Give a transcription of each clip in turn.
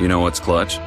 You know what's clutch?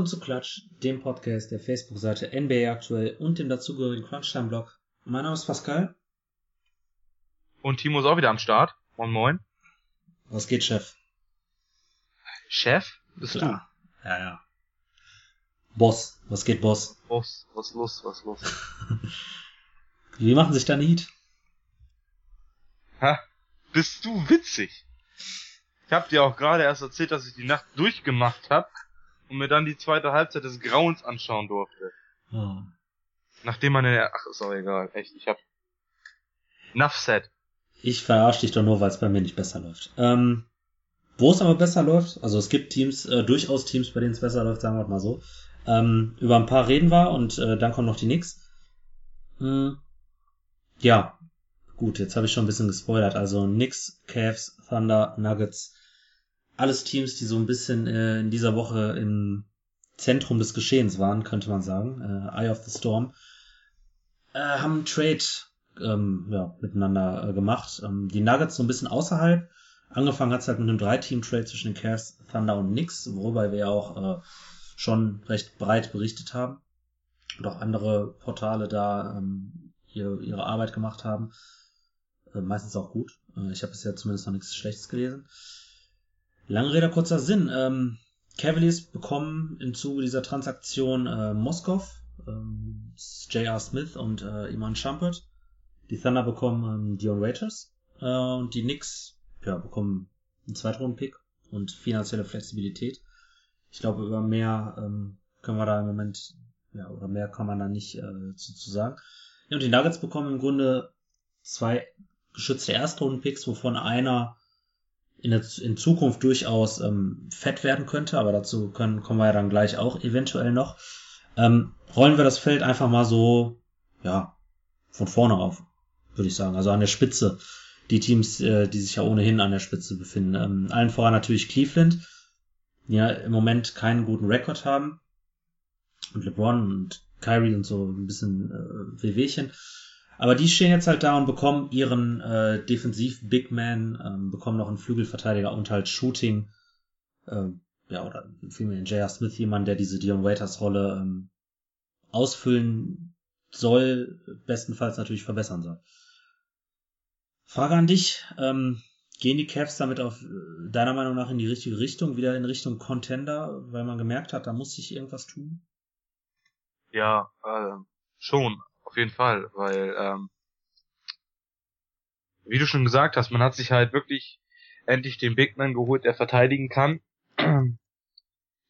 Willkommen zu Klatsch, dem Podcast der Facebook-Seite NBA aktuell und dem dazugehörigen Crunchtime-Blog. Mein Name ist Pascal. Und Timo ist auch wieder am Start. Moin moin. Was geht, Chef? Chef? Bist Klar. du? Ja, ja. Boss. Was geht, Boss? Boss. Was los? Was los? Wie machen sich deine Heat? Ha? Bist du witzig? Ich hab dir auch gerade erst erzählt, dass ich die Nacht durchgemacht hab und mir dann die zweite Halbzeit des Grauens anschauen durfte. Oh. Nachdem man ja, ach, ist auch egal, echt, ich hab Enough said. Ich verarsche dich doch nur, weil es bei mir nicht besser läuft. Ähm, wo es aber besser läuft, also es gibt Teams, äh, durchaus Teams, bei denen es besser läuft, sagen wir mal so. Ähm, über ein paar reden wir und äh, dann kommen noch die Knicks. Hm, ja, gut, jetzt habe ich schon ein bisschen gespoilert. Also Knicks, Cavs, Thunder, Nuggets, alles Teams, die so ein bisschen äh, in dieser Woche im Zentrum des Geschehens waren, könnte man sagen. Äh, Eye of the Storm. Äh, haben Trade ähm, ja, miteinander äh, gemacht. Ähm, die Nuggets so ein bisschen außerhalb. Angefangen hat es halt mit einem Drei-Team-Trade zwischen den Cavs, Thunder und Knicks, worüber wir ja auch äh, schon recht breit berichtet haben. Und auch andere Portale da ähm, ihre, ihre Arbeit gemacht haben. Äh, meistens auch gut. Äh, ich habe bisher zumindest noch nichts Schlechtes gelesen. Lange Rede, kurzer Sinn. Ähm, Cavaliers bekommen im Zuge dieser Transaktion äh, Moskov, ähm, J.R. Smith und äh, Iman Shumpert. Die Thunder bekommen ähm, Dion Waiters äh, und die Knicks ja, bekommen einen Zweitrunden-Pick und finanzielle Flexibilität. Ich glaube, über mehr ähm, können wir da im Moment, ja, oder mehr kann man da nicht äh, zu, zu sagen. Ja, und die Nuggets bekommen im Grunde zwei geschützte Erstrunden-Picks, wovon einer in, der, in Zukunft durchaus ähm, fett werden könnte, aber dazu können, kommen wir ja dann gleich auch eventuell noch. Ähm, rollen wir das Feld einfach mal so, ja, von vorne auf, würde ich sagen. Also an der Spitze. Die Teams, äh, die sich ja ohnehin an der Spitze befinden. Ähm, allen voran natürlich Cleveland, die ja im Moment keinen guten Rekord haben. Und LeBron und Kyrie und so ein bisschen äh, Wehwehchen. Aber die stehen jetzt halt da und bekommen ihren äh, Defensiv-Big Man, ähm, bekommen noch einen Flügelverteidiger und halt Shooting, äh, ja, oder vielmehr den J.R. Smith, jemand, der diese Dion Waiters Rolle ähm, ausfüllen soll, bestenfalls natürlich verbessern soll. Frage an dich, ähm, gehen die Cavs damit auf äh, deiner Meinung nach in die richtige Richtung, wieder in Richtung Contender, weil man gemerkt hat, da muss sich irgendwas tun? Ja, äh, schon. Auf jeden Fall, weil, ähm, wie du schon gesagt hast, man hat sich halt wirklich endlich den Big Man geholt, der verteidigen kann.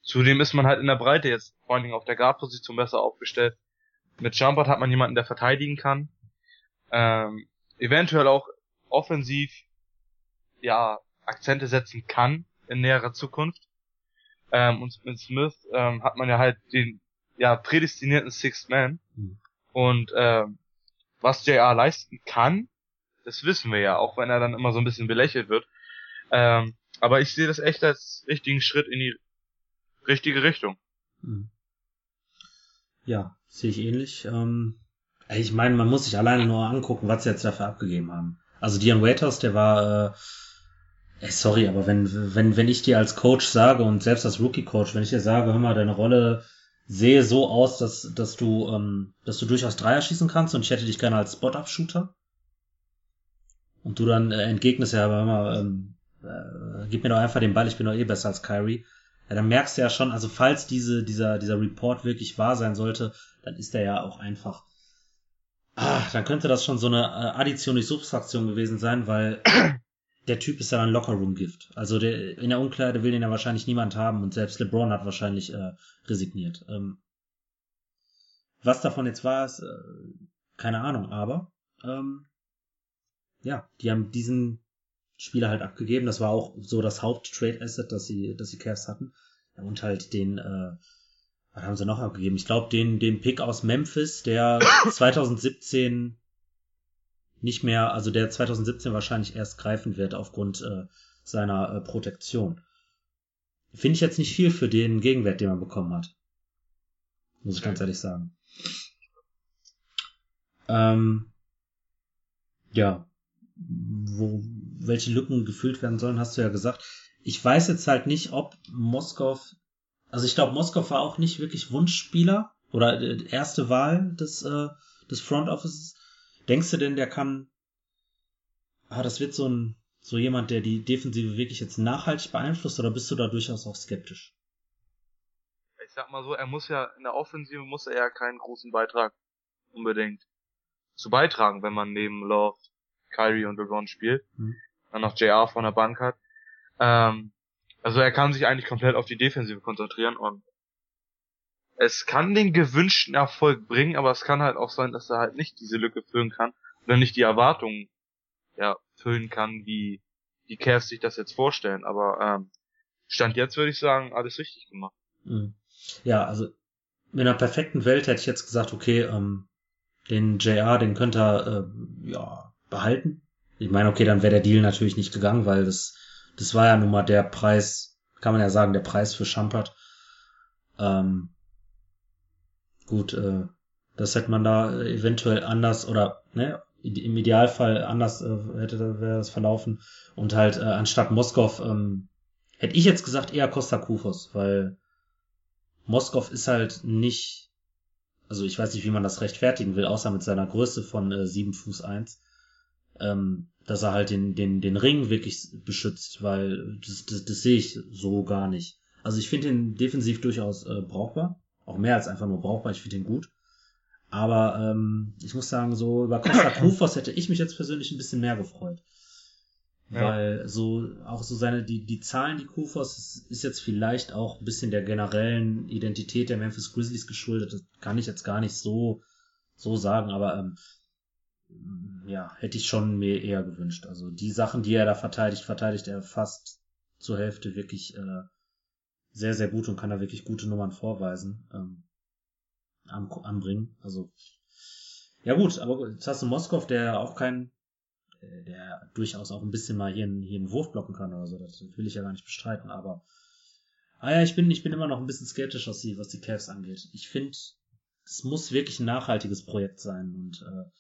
Zudem ist man halt in der Breite jetzt, vor allen Dingen auf der Guard-Position besser aufgestellt. Mit Jumpert hat man jemanden, der verteidigen kann. Ähm, eventuell auch offensiv, ja, Akzente setzen kann in näherer Zukunft. Ähm, und mit Smith ähm, hat man ja halt den ja prädestinierten Sixth Man. Mhm. Und äh, was JR leisten kann, das wissen wir ja, auch wenn er dann immer so ein bisschen belächelt wird. Ähm, aber ich sehe das echt als richtigen Schritt in die richtige Richtung. Hm. Ja, sehe ich ähnlich. Ähm, ich meine, man muss sich alleine nur angucken, was sie jetzt dafür abgegeben haben. Also Dion Waiters, der war, äh, sorry, aber wenn, wenn, wenn ich dir als Coach sage und selbst als Rookie-Coach, wenn ich dir sage, hör mal, deine Rolle sehe so aus, dass, dass du, ähm, dass du durchaus Dreier schießen kannst und ich hätte dich gerne als Spot-Up-Shooter. Und du dann äh, entgegnest ja aber immer, ähm, äh, gib mir doch einfach den Ball, ich bin doch eh besser als Kyrie. Ja, dann merkst du ja schon, also falls diese, dieser, dieser Report wirklich wahr sein sollte, dann ist er ja auch einfach. Ah, dann könnte das schon so eine äh, Addition durch Subtraktion gewesen sein, weil der Typ ist ja ein Lockerroom-Gift. Also der, in der Umkleide will den ja wahrscheinlich niemand haben und selbst LeBron hat wahrscheinlich äh, resigniert. Ähm, was davon jetzt war, ist äh, keine Ahnung, aber ähm, ja, die haben diesen Spieler halt abgegeben. Das war auch so das Haupt-Trade-Asset, das sie, das sie Cavs hatten. und halt den, äh, was haben sie noch abgegeben? Ich glaube, den, den Pick aus Memphis, der 2017 nicht mehr, also der 2017 wahrscheinlich erst greifen wird aufgrund äh, seiner äh, Protektion. Finde ich jetzt nicht viel für den Gegenwert, den man bekommen hat. Muss ich ganz ehrlich sagen. Ähm, ja, wo, welche Lücken gefüllt werden sollen, hast du ja gesagt. Ich weiß jetzt halt nicht, ob Moskau, also ich glaube, Moskau war auch nicht wirklich Wunschspieler oder äh, erste Wahl des, äh, des Front Offices. Denkst du denn, der kann, ah, das wird so ein, so jemand, der die Defensive wirklich jetzt nachhaltig beeinflusst oder bist du da durchaus auch skeptisch? Ich sag mal so, er muss ja, in der Offensive muss er ja keinen großen Beitrag unbedingt zu beitragen, wenn man neben Love, Kyrie und LeBron spielt. Mhm. Dann noch JR von der Bank hat. Ähm, also er kann sich eigentlich komplett auf die Defensive konzentrieren und es kann den gewünschten Erfolg bringen, aber es kann halt auch sein, dass er halt nicht diese Lücke füllen kann oder nicht die Erwartungen ja, füllen kann, wie die Cavs sich das jetzt vorstellen. Aber ähm, Stand jetzt würde ich sagen, alles richtig gemacht. Mhm. Ja, also in einer perfekten Welt hätte ich jetzt gesagt, okay, ähm, den JR, den könnte er äh, ja behalten. Ich meine, okay, dann wäre der Deal natürlich nicht gegangen, weil das das war ja nun mal der Preis, kann man ja sagen, der Preis für Schampert. Ähm, gut, äh, das hätte man da eventuell anders oder ne, im Idealfall anders äh, hätte wäre das verlaufen und halt äh, anstatt Moskow ähm, hätte ich jetzt gesagt eher Costa Kufos, weil Moskow ist halt nicht, also ich weiß nicht, wie man das rechtfertigen will, außer mit seiner Größe von äh, 7 Fuß 1, ähm, dass er halt den, den, den Ring wirklich beschützt, weil das, das, das sehe ich so gar nicht. Also ich finde ihn defensiv durchaus äh, brauchbar, auch mehr als einfach nur brauchbar, ich finde ihn gut. Aber ähm, ich muss sagen, so über Costa Kufos hätte ich mich jetzt persönlich ein bisschen mehr gefreut. Ja. Weil so, auch so seine, die, die Zahlen, die Kufos, ist, ist jetzt vielleicht auch ein bisschen der generellen Identität der Memphis Grizzlies geschuldet. Das kann ich jetzt gar nicht so, so sagen, aber ähm, ja, hätte ich schon mir eher gewünscht. Also die Sachen, die er da verteidigt, verteidigt er fast zur Hälfte wirklich äh, sehr, sehr gut und kann da wirklich gute Nummern vorweisen, ähm, am, anbringen. Also ja gut, aber jetzt hast du Moskov, der auch kein äh, der durchaus auch ein bisschen mal hier einen, hier einen Wurf blocken kann oder so. Das will ich ja gar nicht bestreiten, aber ah ja, ich bin, ich bin immer noch ein bisschen skeptisch, was die, was die Cavs angeht. Ich finde, es muss wirklich ein nachhaltiges Projekt sein und äh,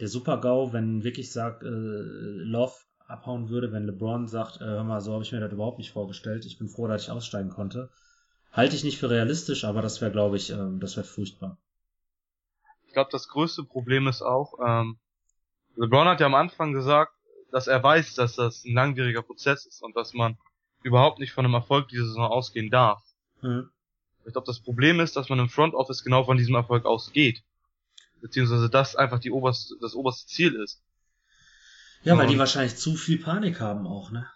der Super-GAU, wenn wirklich sagt, äh, Love abhauen würde, wenn LeBron sagt, äh, hör mal, so habe ich mir das überhaupt nicht vorgestellt. Ich bin froh, dass ich aussteigen konnte. Halte ich nicht für realistisch, aber das wäre, glaube ich, äh, das wäre furchtbar. Ich glaube, das größte Problem ist auch, ähm, LeBron hat ja am Anfang gesagt, dass er weiß, dass das ein langwieriger Prozess ist und dass man überhaupt nicht von einem Erfolg dieser Saison ausgehen darf. Mhm. Ich glaube, das Problem ist, dass man im Front Office genau von diesem Erfolg ausgeht. Beziehungsweise das einfach die oberste, das oberste Ziel ist. Ja, weil die wahrscheinlich zu viel Panik haben auch, ne?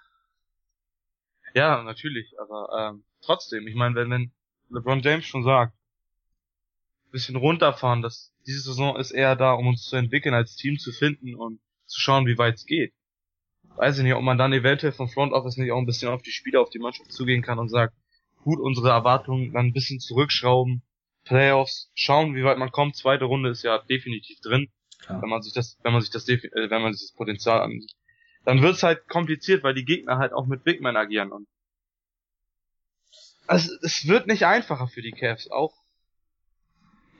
Ja, natürlich, aber ähm, trotzdem, ich meine, wenn, wenn LeBron James schon sagt, bisschen runterfahren, dass diese Saison ist eher da, um uns zu entwickeln, als Team zu finden und zu schauen, wie weit es geht. Weiß ich nicht, ob man dann eventuell vom Front Office nicht auch ein bisschen auf die Spieler, auf die Mannschaft zugehen kann und sagt, gut, unsere Erwartungen dann ein bisschen zurückschrauben, Playoffs, schauen, wie weit man kommt. Zweite Runde ist ja definitiv drin, Klar. wenn man sich das, wenn man sich das, äh, wenn man sich das Potenzial ansieht. Dann wird's halt kompliziert, weil die Gegner halt auch mit Big Men agieren und also es wird nicht einfacher für die Cavs, auch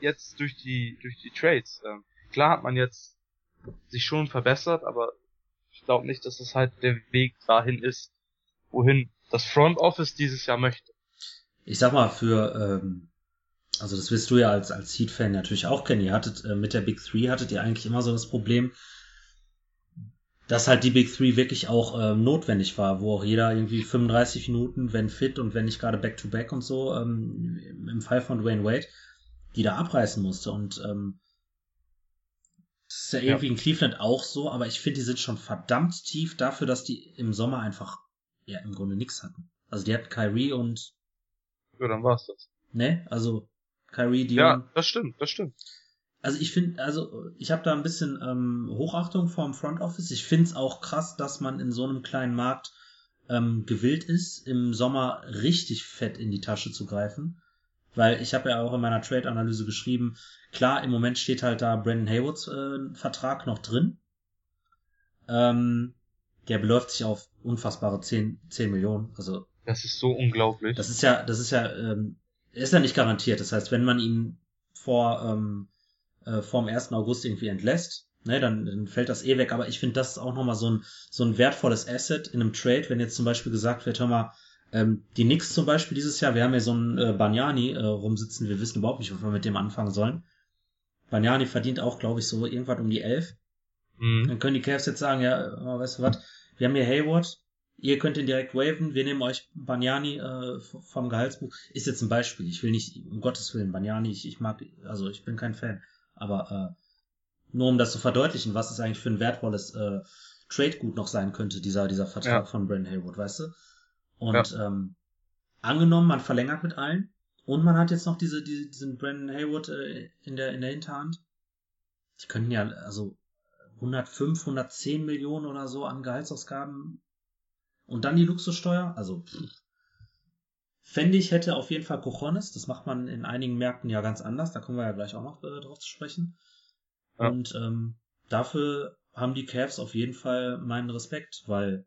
jetzt durch die durch die Trades. Ähm, klar hat man jetzt sich schon verbessert, aber ich glaube nicht, dass es halt der Weg dahin ist, wohin das Front Office dieses Jahr möchte. Ich sag mal, für ähm, also das wirst du ja als als Heat-Fan natürlich auch kennen. Ihr hattet äh, mit der Big Three hattet ihr eigentlich immer so das Problem, dass halt die Big Three wirklich auch äh, notwendig war, wo auch jeder irgendwie 35 Minuten, wenn fit und wenn nicht gerade Back-to-Back und so, ähm, im Fall von Dwayne Wade, die da abreißen musste. Und ähm, das ist ja irgendwie ja. in Cleveland auch so, aber ich finde, die sind schon verdammt tief dafür, dass die im Sommer einfach ja im Grunde nichts hatten. Also die hatten Kyrie und Ja, dann war's das. Ne, also Kyrie, Dion. Ja, das stimmt, das stimmt. Also ich finde, also ich habe da ein bisschen ähm, Hochachtung vor dem Front Office. Ich finde es auch krass, dass man in so einem kleinen Markt ähm, gewillt ist, im Sommer richtig fett in die Tasche zu greifen. Weil ich habe ja auch in meiner Trade-Analyse geschrieben, klar, im Moment steht halt da Brandon Haywoods äh, Vertrag noch drin. Ähm, der beläuft sich auf unfassbare 10, 10 Millionen. Also Das ist so unglaublich. das ist ja, das ist ja, ähm, ist ja nicht garantiert. Das heißt, wenn man ihn vor ähm, äh, vor dem 1. August irgendwie entlässt, ne, dann, dann fällt das eh weg. Aber ich finde, das ist auch nochmal so ein, so ein wertvolles Asset in einem Trade, wenn jetzt zum Beispiel gesagt wird, hör mal, ähm, die Knicks zum Beispiel dieses Jahr, wir haben ja so einen äh, Banyani äh, rumsitzen, wir wissen überhaupt nicht, was wir mit dem anfangen sollen. Banyani verdient auch, glaube ich, so irgendwann um die 11. Mhm. Dann können die Cavs jetzt sagen, ja, äh, weißt du was, wir haben hier Hayward, ihr könnt ihn direkt waven, wir nehmen euch Banyani äh, vom Gehaltsbuch. Ist jetzt ein Beispiel, ich will nicht, um Gottes Willen, Banyani, ich, ich mag, also ich bin kein Fan, aber äh, nur um das zu verdeutlichen, was es eigentlich für ein wertvolles äh, Trade-Gut noch sein könnte, dieser, dieser Vertrag Ja. von Brandon Hayward, weißt du? Und ähm, angenommen, man verlängert mit allen und man hat jetzt noch diese, diese diesen Brandon Hayward äh, in der in der Hinterhand. Die könnten ja also 105, 110 Millionen oder so an Gehaltsausgaben und dann die Luxussteuer. Also pff. fände ich hätte auf jeden Fall Cojones. Das macht man in einigen Märkten ja ganz anders. Da kommen wir ja gleich auch noch äh, drauf zu sprechen. Ja. Und ähm, dafür haben die Cavs auf jeden Fall meinen Respekt, weil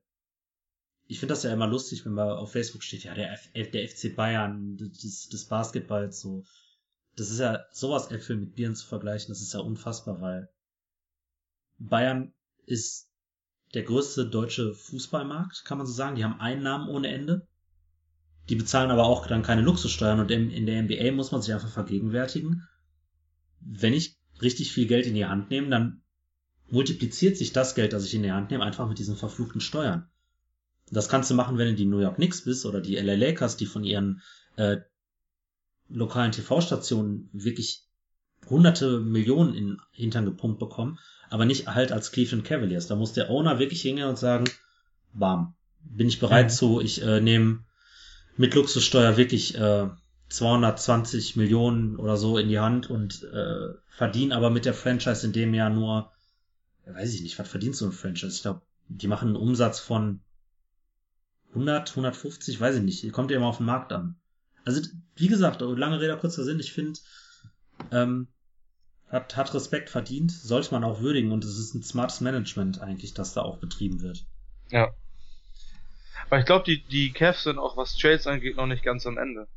ich finde das ja immer lustig, wenn man auf Facebook steht, ja, der, F der FC Bayern des, des Basketballs so. Das ist ja sowas Äpfel mit Bieren zu vergleichen, das ist ja unfassbar, weil Bayern ist der größte deutsche Fußballmarkt, kann man so sagen. Die haben Einnahmen ohne Ende. Die bezahlen aber auch dann keine Luxussteuern und in, in der NBA muss man sich einfach vergegenwärtigen. Wenn ich richtig viel Geld in die Hand nehme, dann multipliziert sich das Geld, das ich in die Hand nehme, einfach mit diesen verfluchten Steuern. Das kannst du machen, wenn du die New York Knicks bist oder die LA Lakers, die von ihren äh, lokalen TV-Stationen wirklich hunderte Millionen in Hintern gepumpt bekommen, aber nicht halt als Cleveland Cavaliers. Da muss der Owner wirklich hingehen und sagen, bam, bin ich bereit Mhm. zu, ich äh, nehme mit Luxussteuer wirklich äh, 220 Millionen oder so in die Hand und äh, verdiene aber mit der Franchise in dem Jahr nur, weiß ich nicht, was verdient so ein Franchise? Ich glaube, die machen einen Umsatz von 100, 150, weiß ich nicht. Kommt ja immer auf den Markt an. Also, wie gesagt, lange Rede, kurzer Sinn, ich finde, ähm, hat, hat Respekt verdient, sollte man auch würdigen und es ist ein smartes Management eigentlich, das da auch betrieben wird. Ja. Aber ich glaube, die, die Cavs sind auch, was Trades angeht, noch nicht ganz am Ende.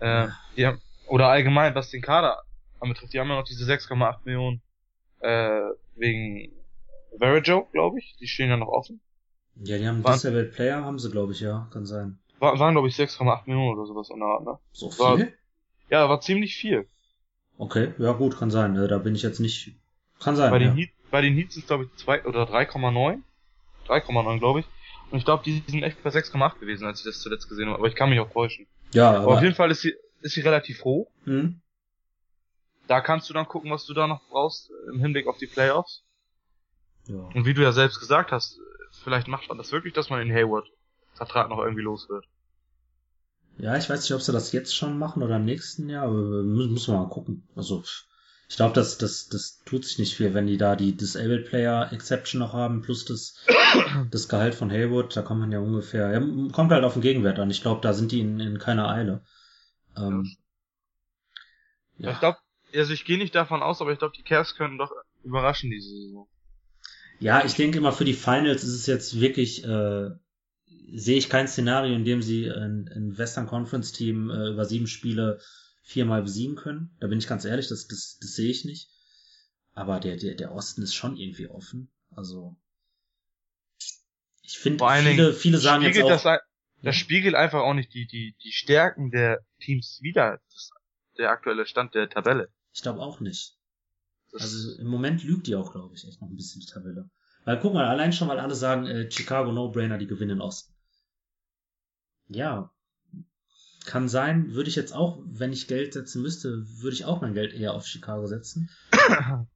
Äh, die haben, oder allgemein, was den Kader anbetrifft, die haben ja noch diese 6,8 Millionen äh, wegen Verijo, glaube ich. Die stehen ja noch offen. Ja, die haben Wann- Disabled Player, haben sie, glaube ich, ja, kann sein. War, waren, glaube ich, 6,8 Millionen oder sowas in der Art, ne? So War- viel? Ja, war ziemlich viel. Okay, ja gut, kann sein. äh, Da bin ich jetzt nicht. Kann sein. Bei den, ja. Heat, bei den Heats sind glaube ich 2 oder 3,9. 3,9 glaube ich. Und ich glaube, die sind echt bei 6,8 gewesen, als ich das zuletzt gesehen habe. Aber ich kann mich auch täuschen. ja, Aber auf aber. jeden Fall ist sie, ist sie relativ hoch. Hm? Da kannst du dann gucken, was du da noch brauchst im Hinblick auf die Playoffs. Ja. Und wie du ja selbst gesagt hast, vielleicht macht man das wirklich, dass man den Hayward Vertrag noch irgendwie los wird. Ja, ich weiß nicht, ob sie das jetzt schon machen oder im nächsten Jahr, aber müssen, müssen wir mal gucken. Also, ich glaube, das, das, das tut sich nicht viel, wenn die da die Disabled Player Exception noch haben, plus das, das Gehalt von Haywood, da kommt man ja ungefähr, ja, kommt halt auf den Gegenwert an. Ich glaube, da sind die in, in keiner Eile. Ähm, Ich glaube, also ich gehe nicht davon aus, aber ich glaube, die Cavs könnten doch überraschen diese Saison. Ja, ich denke immer für die Finals ist es jetzt wirklich, äh, sehe ich kein Szenario, in dem sie ein, ein Western Conference Team äh, über sieben Spiele viermal besiegen können. Da bin ich ganz ehrlich, das, das, das sehe ich nicht. Aber der, der, der Osten ist schon irgendwie offen. Also ich finde, viele, viele sagen jetzt auch, das, ein- das spiegelt einfach auch nicht die, die, die Stärken der Teams wider. Das, der aktuelle Stand der Tabelle. ich glaube auch nicht. Das, Also im Moment lügt die auch, glaube ich, echt noch ein bisschen die Tabelle. Weil guck mal, allein schon, weil alle sagen, äh, Chicago No-Brainer, die gewinnen in Osten. Ja, kann sein, würde ich jetzt auch, wenn ich Geld setzen müsste, würde ich auch mein Geld eher auf Chicago setzen.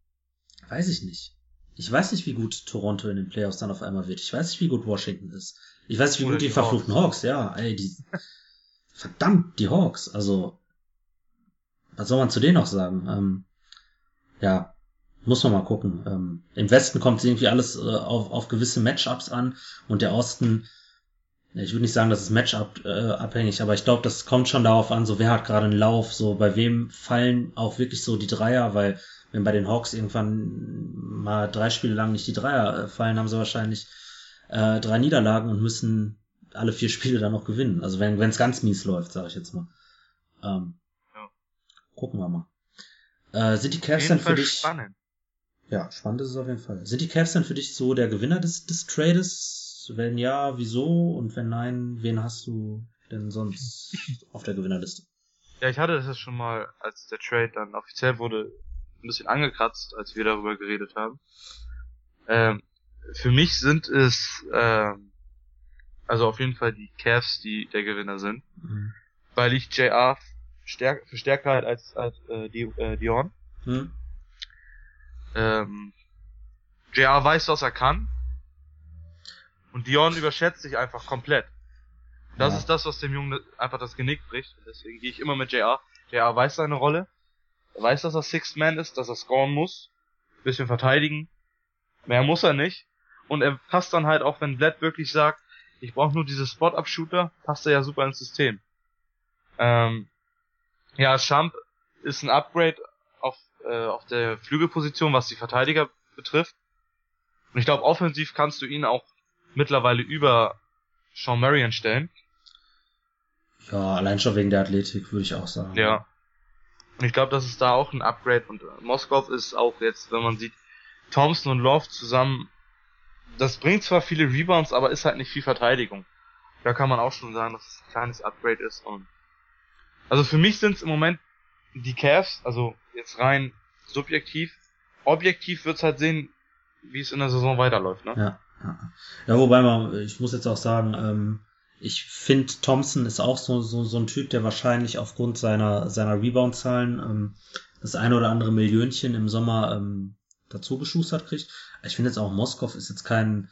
weiß ich nicht. Ich weiß nicht, wie gut Toronto in den Playoffs dann auf einmal wird. Ich weiß nicht, wie gut Washington ist. Ich weiß nicht, wie Oder gut die, die verfluchten Hawks, ja, ey, die, verdammt, die Hawks, also, was soll man zu denen noch sagen? Ähm, ja, muss man mal gucken. Ähm, Im Westen kommt irgendwie alles äh, auf, auf gewisse Matchups an und der Osten, ich würde nicht sagen, das ist Matchup äh, abhängig, aber ich glaube, das kommt schon darauf an, so wer hat gerade einen Lauf, so bei wem fallen auch wirklich so die Dreier, weil wenn bei den Hawks irgendwann mal drei Spiele lang nicht die Dreier äh, fallen, haben sie wahrscheinlich äh, drei Niederlagen und müssen alle vier Spiele dann noch gewinnen. Also wenn es ganz mies läuft, sage ich jetzt mal. Ähm, ja. Gucken wir mal. Äh, sind die Cavs denn für dich? Spannend. Ja, spannend ist es auf jeden Fall. Sind die Cavs denn für dich so der Gewinner des, des Trades? Wenn ja, wieso? Und wenn nein, wen hast du denn sonst auf der Gewinnerliste? Ja, ich hatte das schon mal, als der Trade dann offiziell wurde, ein bisschen angekratzt, als wir darüber geredet haben. Ähm, für mich sind es ähm, also auf jeden Fall die Cavs, die der Gewinner sind, mhm. weil ich JR stärk für stärker halt als als äh, die, äh, Dion. Mhm. Ähm, JR weiß, was er kann. Und Dion überschätzt sich einfach komplett. Das ja. ist das, was dem Jungen einfach das Genick bricht. Deswegen gehe ich immer mit JR. JR weiß seine Rolle. Er weiß, dass er Sixth Man ist, dass er scoren muss. Bisschen verteidigen. Mehr muss er nicht. Und er passt dann halt auch, wenn Bled wirklich sagt, ich brauche nur diese Spot-Up-Shooter, passt er ja super ins System. Ähm, ja, Champ ist ein Upgrade auf, äh, auf der Flügelposition, was die Verteidiger betrifft. Und ich glaube, offensiv kannst du ihn auch mittlerweile über Sean Marion stellen. Ja, allein schon wegen der Athletik, würde ich auch sagen. Ja. Und ich glaube, das ist da auch ein Upgrade. Und äh, Moskov ist auch jetzt, wenn man sieht, Thompson und Love zusammen, das bringt zwar viele Rebounds, aber ist halt nicht viel Verteidigung. Da kann man auch schon sagen, dass es ein kleines Upgrade ist. Und also für mich sind es im Moment die Cavs, also jetzt rein subjektiv. Objektiv wird's halt sehen, wie es in der Saison weiterläuft, ne? Ja. Ja, wobei man, ich muss jetzt auch sagen, ähm, ich finde, Thompson ist auch so, so, so ein Typ, der wahrscheinlich aufgrund seiner, seiner Rebound-Zahlen ähm, das eine oder andere Millionchen im Sommer ähm, dazu geschustert kriegt. Ich finde jetzt auch Moskow ist jetzt kein,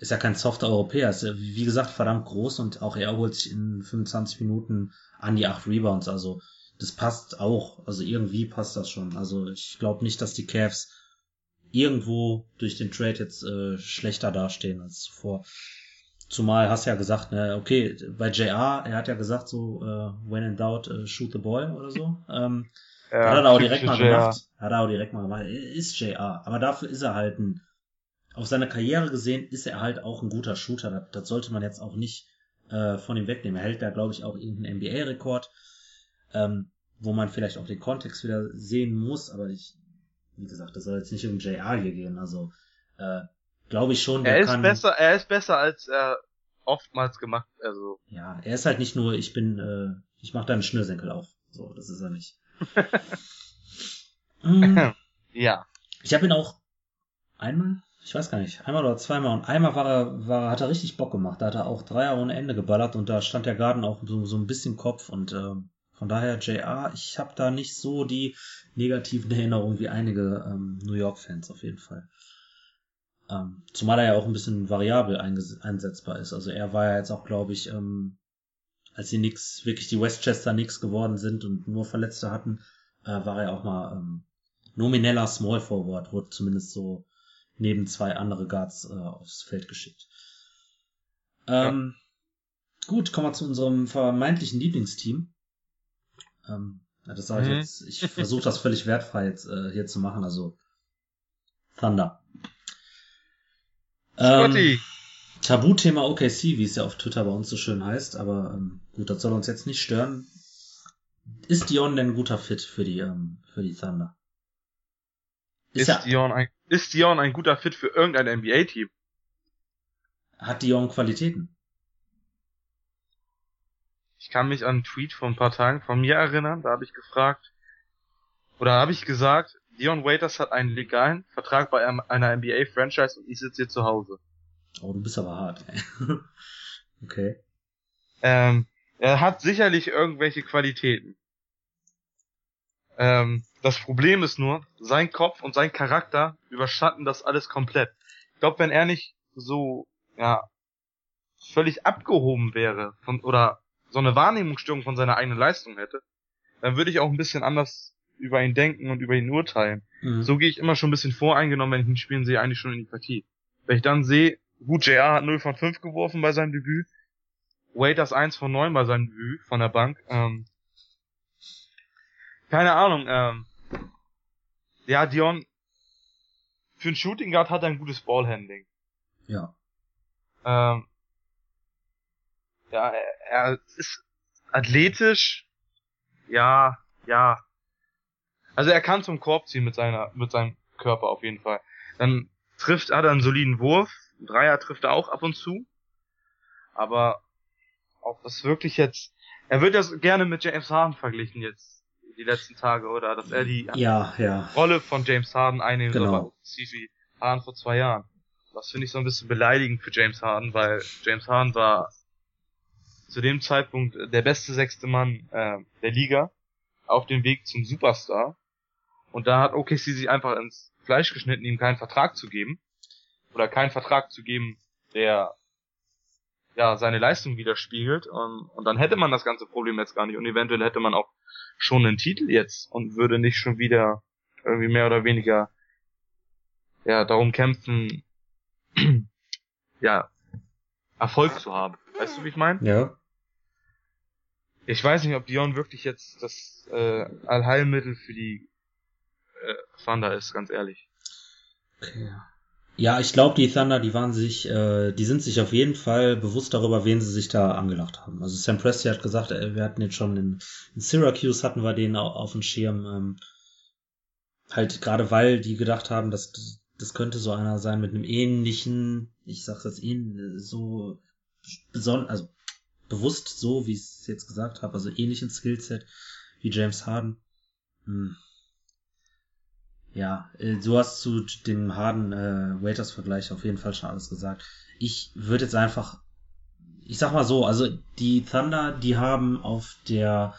ist ja kein softer Europäer, ist ja, wie gesagt verdammt groß und auch er holt sich in 25 Minuten an die acht Rebounds, also das passt auch, also irgendwie passt das schon. Also ich glaube nicht, dass die Cavs irgendwo durch den Trade jetzt äh, schlechter dastehen als zuvor. Zumal hast ja gesagt, ne, okay, bei JR, er hat ja gesagt so, äh, when in doubt, uh, shoot the ball oder so. Ähm, ja, hat er auch direkt mal JR. gemacht. Hat er auch direkt mal gemacht. Er ist JR. Aber dafür ist er halt ein, auf seine Karriere gesehen, ist er halt auch ein guter Shooter. Das, das sollte man jetzt auch nicht äh, von ihm wegnehmen. Er hält da, glaube ich, auch irgendeinen NBA-Rekord, ähm, wo man vielleicht auch den Kontext wieder sehen muss. Aber ich, wie gesagt, das soll jetzt nicht um JR hier gehen. Also, äh, glaube ich schon. Er ist kann, besser, er ist besser als er oftmals gemacht, also. Ja, er ist halt nicht nur, ich bin, äh, ich mache da einen Schnürsenkel auf. So, das ist er nicht. mm, ja. Ich habe ihn auch einmal, ich weiß gar nicht, einmal oder zweimal und einmal war er, war er, hat er richtig Bock gemacht. Da hat er auch Dreier ohne Ende geballert und da stand der Garten auch so, so ein bisschen Kopf und äh, von daher JR, ich habe da nicht so die negativen Erinnerungen wie einige ähm, New York-Fans auf jeden Fall. Ähm, zumal er ja auch ein bisschen variabel einsetzbar ist. Also er war ja jetzt auch, glaube ich, ähm, als die Knicks wirklich die Westchester Knicks geworden sind und nur Verletzte hatten, äh, war er auch mal ähm, nomineller Small Forward, wurde zumindest so neben zwei andere Guards äh, aufs Feld geschickt. Ähm, ja. Gut, kommen wir zu unserem vermeintlichen Lieblingsteam. Ähm, das sage ich mhm. jetzt. Ich versuche das völlig wertfrei jetzt äh, hier zu machen. Also Thunder. Scotty. Ähm, Tabuthema OKC, wie es ja auf Twitter bei uns so schön heißt, aber ähm, gut, das soll uns jetzt nicht stören. Ist Dion denn ein guter Fit für die, ähm, für die Thunder? Ist, ist, Dion ein, ist Dion ein guter Fit für irgendein NBA-Team? Hat Dion Qualitäten? Ich kann mich an einen Tweet vor ein paar Tagen von mir erinnern, da habe ich gefragt, oder habe ich gesagt, Dion Waiters hat einen legalen Vertrag bei einer NBA-Franchise und ich sitze hier zu Hause. Oh, du bist aber hart. Okay. Ähm, er hat sicherlich irgendwelche Qualitäten. Ähm, das Problem ist nur, sein Kopf und sein Charakter überschatten das alles komplett. Ich glaube, wenn er nicht so, ja, völlig abgehoben wäre von, oder so eine Wahrnehmungsstörung von seiner eigenen Leistung hätte, dann würde ich auch ein bisschen anders über ihn denken und über ihn urteilen. Mhm. So gehe ich immer schon ein bisschen voreingenommen, wenn ich ihn spielen sehe, eigentlich schon in die Partie. Wenn ich dann sehe, Gut, JR hat 0 von 5 geworfen bei seinem Debüt. Waiters 1 von 9 bei seinem Debüt von der Bank. Ähm, keine Ahnung, ähm, ja, Dion, für einen Shooting Guard hat er ein gutes Ballhandling. Ja. Ähm, ja, er, er ist athletisch, ja, ja. Also er kann zum Korb ziehen mit seiner, mit seinem Körper auf jeden Fall. Dann trifft, hat er einen soliden Wurf, Dreier trifft er auch ab und zu. Aber auch das wirklich jetzt, er wird das gerne mit James Harden verglichen jetzt die letzten Tage oder dass er die ja, ja. Rolle von James Harden einnehmen genau. soll, wie Harden vor zwei Jahren. Das finde ich so ein bisschen beleidigend für James Harden, weil James Harden war zu dem Zeitpunkt der beste sechste Mann äh, der Liga auf dem Weg zum Superstar. Und da hat OKC sich einfach ins Fleisch geschnitten, ihm keinen Vertrag zu geben. Oder keinen Vertrag zu geben, der ja seine Leistung widerspiegelt. Und, und dann hätte man das ganze Problem jetzt gar nicht. Und eventuell hätte man auch schon einen Titel jetzt und würde nicht schon wieder irgendwie mehr oder weniger ja darum kämpfen, ja Erfolg zu haben. Weißt du, wie ich meine? Ja. Ich weiß nicht, ob Dion wirklich jetzt das äh, Allheilmittel für die äh, Thunder ist, ganz ehrlich. Okay. Ja, ich glaube, die Thunder, die waren sich, äh, die sind sich auf jeden Fall bewusst darüber, wen sie sich da angelacht haben. Also Sam Presti hat gesagt, äh, wir hatten jetzt schon in, in Syracuse hatten wir den auf, auf dem Schirm. Ähm, halt gerade weil die gedacht haben, dass das könnte so einer sein mit einem ähnlichen, ich sag's jetzt ähnlich, so beson also bewusst so, wie ich es jetzt gesagt habe, also ähnlichen Skillset wie James Harden. Hm. Ja, äh, du hast zu dem Harden äh, auf jeden Fall schon alles gesagt. Ich würde jetzt einfach, ich sag mal so, also die Thunder, die haben auf der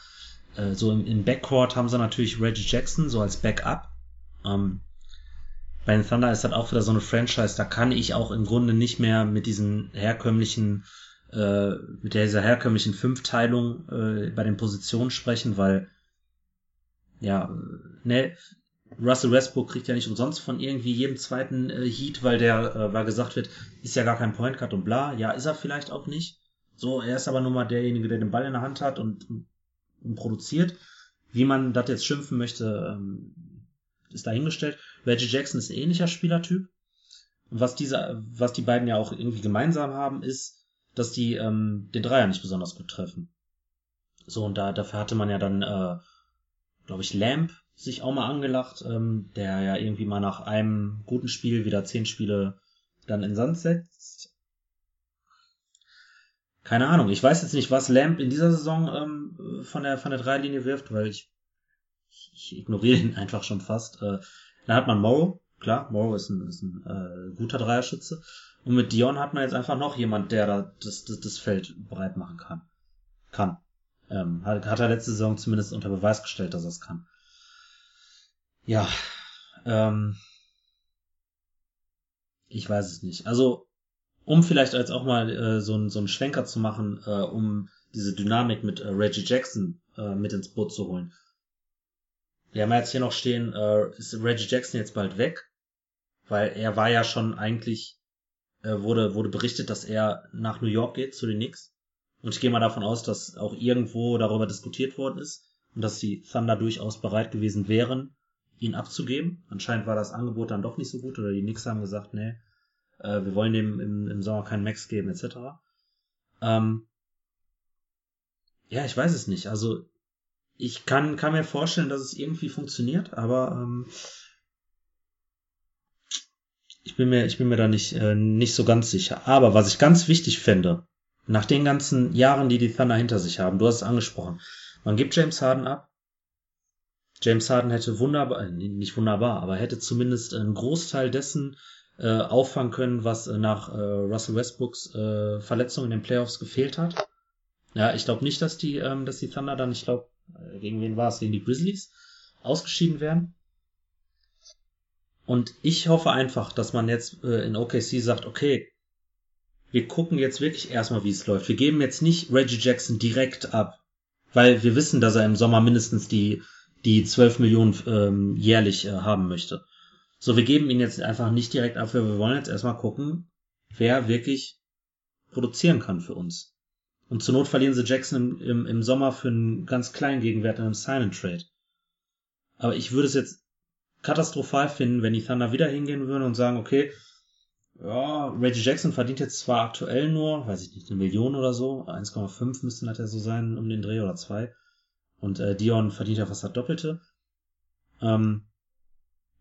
äh, so im, im Backcourt haben sie natürlich Reggie Jackson so als Backup. Ähm, bei den Thunder ist das auch wieder so eine Franchise, da kann ich auch im Grunde nicht mehr mit diesen herkömmlichen äh, mit dieser herkömmlichen Fünfteilung äh, bei den Positionen sprechen, weil ja, ne, Russell Westbrook kriegt ja nicht umsonst von irgendwie jedem zweiten äh, Heat, weil der, äh, weil gesagt wird, ist ja gar kein Point Guard und bla. Ja, ist er vielleicht auch nicht. So, er ist aber nur mal derjenige, der den Ball in der Hand hat und, und produziert. Wie man das jetzt schimpfen möchte, ähm, ist dahingestellt. Reggie Jackson ist ein ähnlicher Spielertyp. Und was diese, was die beiden ja auch irgendwie gemeinsam haben, ist, dass die ähm, den Dreier nicht besonders gut treffen. So, und da, dafür hatte man ja dann, äh, glaube ich, Lamp sich auch mal angelacht, ähm, der ja irgendwie mal nach einem guten Spiel wieder zehn Spiele dann in Sand setzt. Keine Ahnung, ich weiß jetzt nicht, was Lamp in dieser Saison ähm, von der von der Dreilinie wirft, weil ich, ich ignoriere ihn einfach schon fast. Äh, dann hat man Morrow, klar, Morrow ist ein, ist ein äh, guter Dreierschütze. Und mit Dion hat man jetzt einfach noch jemand, der da das, das, das Feld breit machen kann. Kann. Ähm, hat, hat er letzte Saison zumindest unter Beweis gestellt, dass er es kann. Ja. Ähm, ich weiß es nicht. Also, um vielleicht jetzt auch mal äh, so, ein, so einen Schwenker zu machen, äh, um diese Dynamik mit äh, Reggie Jackson äh, mit ins Boot zu holen. Wir haben jetzt hier noch stehen, äh, ist Reggie Jackson jetzt bald weg? Weil er war ja schon eigentlich äh, wurde, wurde berichtet, dass er nach New York geht zu den Knicks. Und ich gehe mal davon aus, dass auch irgendwo darüber diskutiert worden ist und dass die Thunder durchaus bereit gewesen wären, ihn abzugeben. Anscheinend war das Angebot dann doch nicht so gut oder die Knicks haben gesagt, nee, äh, wir wollen dem im, im Sommer keinen Max geben etc. Ähm, ja, ich weiß es nicht. Also ich kann, kann mir vorstellen, dass es irgendwie funktioniert, aber ähm, ich bin mir, ich bin mir da nicht, äh, nicht so ganz sicher. Aber was ich ganz wichtig fände, nach den ganzen Jahren, die die Thunder hinter sich haben, du hast es angesprochen, man gibt James Harden ab. James Harden hätte wunderbar, äh, nicht wunderbar, aber hätte zumindest einen Großteil dessen äh, auffangen können, was äh, nach äh, Russell Westbrooks äh, Verletzung in den Playoffs gefehlt hat. Ja, ich glaube nicht, dass die, ähm, dass die Thunder dann, ich glaube, äh, gegen wen war es? Gegen die Grizzlies ausgeschieden werden. Und ich hoffe einfach, dass man jetzt äh, in OKC sagt, okay, wir gucken jetzt wirklich erstmal, wie es läuft. Wir geben jetzt nicht Reggie Jackson direkt ab, weil wir wissen, dass er im Sommer mindestens die, die 12 Millionen ähm, jährlich äh, haben möchte. So, wir geben ihn jetzt einfach nicht direkt ab, wir wollen jetzt erstmal gucken, wer wirklich produzieren kann für uns. Und zur Not verlieren sie Jackson im, im, im Sommer für einen ganz kleinen Gegenwert in einem Silent Trade. Aber ich würde es jetzt katastrophal finden, wenn die Thunder wieder hingehen würden und sagen, okay, ja, Reggie Jackson verdient jetzt zwar aktuell nur, weiß ich nicht, eine Million oder so, 1,5 müssten das ja so sein um den Dreh oder zwei. Und äh, Dion verdient ja fast das Doppelte. Ähm,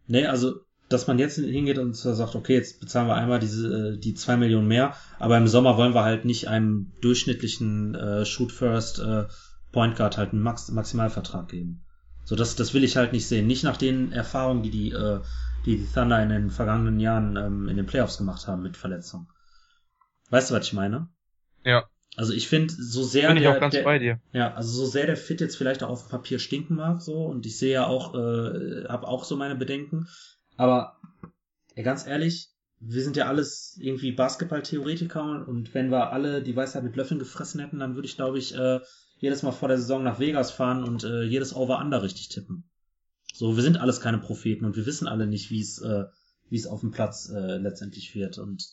nee, also dass man jetzt hingeht und sagt, okay, jetzt bezahlen wir einmal diese äh, die zwei Millionen mehr, aber im Sommer wollen wir halt nicht einem durchschnittlichen äh, Shoot First äh, Point Guard halt einen Max Maximalvertrag geben. So das das will ich halt nicht sehen, nicht nach den Erfahrungen, die die äh, die, die Thunder in den vergangenen Jahren ähm, in den Playoffs gemacht haben mit Verletzungen. Weißt du, was ich meine? Ja. Also ich finde, so sehr Bin ich der, auch ganz der, bei dir. ja, also so sehr der Fit jetzt vielleicht auch auf dem Papier stinken mag, so und ich sehe ja auch, äh, habe auch so meine Bedenken, aber ja, ganz ehrlich, wir sind ja alles irgendwie Basketball-Theoretiker und, wenn wir alle die Weisheit mit Löffeln gefressen hätten, dann würde ich, glaube ich, äh, jedes Mal vor der Saison nach Vegas fahren und äh, jedes Over-Under richtig tippen. So, wir sind alles keine Propheten und wir wissen alle nicht, wie es äh, wie es auf dem Platz äh, letztendlich wird. Und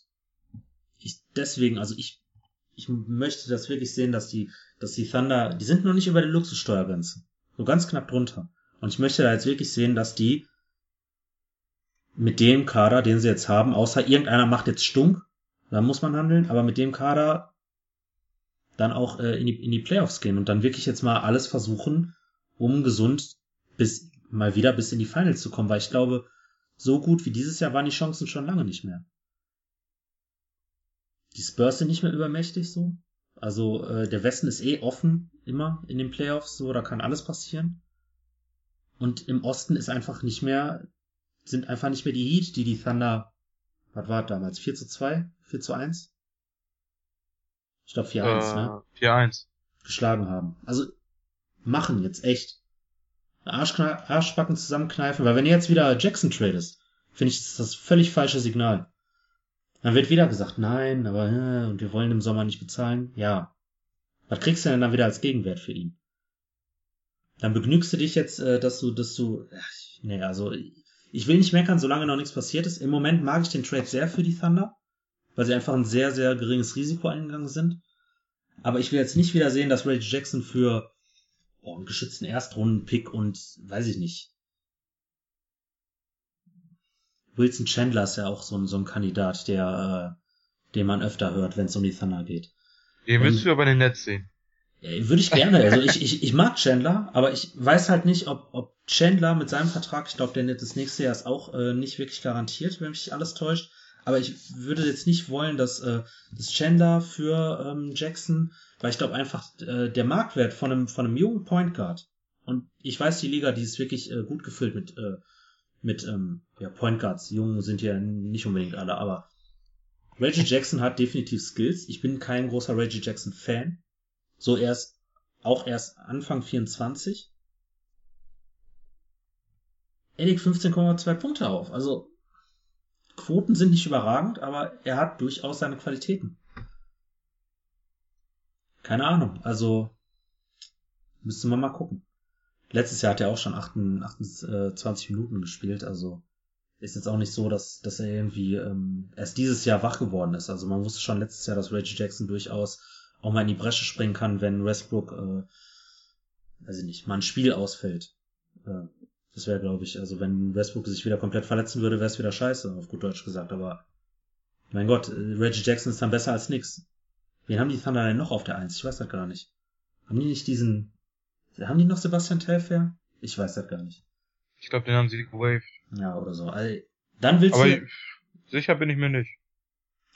ich deswegen, also ich ich möchte das wirklich sehen, dass die dass die Thunder, die sind noch nicht über der Luxussteuergrenze, so ganz knapp drunter. Und ich möchte da jetzt wirklich sehen, dass die mit dem Kader, den sie jetzt haben, außer irgendeiner macht jetzt stunk, dann muss man handeln, aber mit dem Kader dann auch äh, in, die, in die Playoffs gehen und dann wirklich jetzt mal alles versuchen, um gesund bis mal wieder bis in die Finals zu kommen, weil ich glaube, so gut wie dieses Jahr waren die Chancen schon lange nicht mehr. Die Spurs sind nicht mehr übermächtig so. Also äh, der Westen ist eh offen immer in den Playoffs, so da kann alles passieren. Und im Osten ist einfach nicht mehr, sind einfach nicht mehr die Heat, die die Thunder, was war damals, 4 zu 2, 4 zu 1? Ich glaube 4-1, äh, ne? 4-1. Geschlagen haben. Also machen jetzt echt. Arschkne Arschbacken zusammenkneifen, weil wenn du jetzt wieder Jackson tradest, finde ich das das völlig falsche Signal. Dann wird wieder gesagt, nein, aber äh, und wir wollen im Sommer nicht bezahlen. Ja. Was kriegst du denn dann wieder als Gegenwert für ihn? Dann begnügst du dich jetzt, äh, dass du, dass du, ach, nee, also ich will nicht meckern, solange noch nichts passiert ist. Im Moment mag ich den Trade sehr für die Thunder, weil sie einfach ein sehr, sehr geringes Risiko eingegangen sind. Aber ich will jetzt nicht wieder sehen, dass Reggie Jackson für oh, einen geschützten Erstrunden-Pick und weiß ich nicht. Wilson Chandler ist ja auch so ein, so ein Kandidat, der, äh, den man öfter hört, wenn es um die Thunder geht. Den willst du aber in den Netz sehen. Ja, würde ich gerne. Also ich, ich, ich mag Chandler, aber ich weiß halt nicht, ob, ob Chandler mit seinem Vertrag, ich glaube, der das nächste Jahr ist auch äh, nicht wirklich garantiert, wenn mich alles täuscht. Aber ich würde jetzt nicht wollen, dass, äh, dass Chandler für ähm, Jackson, weil ich glaube einfach, äh, der Marktwert von einem, von einem jungen Point Guard, und ich weiß, die Liga, die ist wirklich äh, gut gefüllt mit, äh, mit ähm, ja, Point Guards. Jungen sind ja nicht unbedingt alle, aber Reggie Jackson hat definitiv Skills. Ich bin kein großer Reggie Jackson Fan. So erst, auch erst Anfang 24. Er legt 15,2 Punkte auf. Also, Quoten sind nicht überragend, aber er hat durchaus seine Qualitäten. Keine Ahnung, also müsste man mal gucken. Letztes Jahr hat er auch schon 28 Minuten gespielt, also ist jetzt auch nicht so, dass, dass er irgendwie ähm, erst dieses Jahr wach geworden ist. Also man wusste schon letztes Jahr, dass Reggie Jackson durchaus auch mal in die Bresche springen kann, wenn Westbrook, äh, weiß ich nicht, mal ein Spiel ausfällt. Äh, das wäre, glaube ich, also wenn Westbrook sich wieder komplett verletzen würde, wäre es wieder scheiße, auf gut Deutsch gesagt. Aber mein Gott, Reggie Jackson ist dann besser als nix. Wen haben die Thunder denn noch auf der Eins? Ich weiß das gar nicht. Haben die nicht diesen, haben die noch Sebastian Telfair? Ich weiß das gar nicht. Ich glaube, den haben sie gewaved. Ja, oder so. Also, dann willst Aber du, ich, sicher bin ich mir nicht.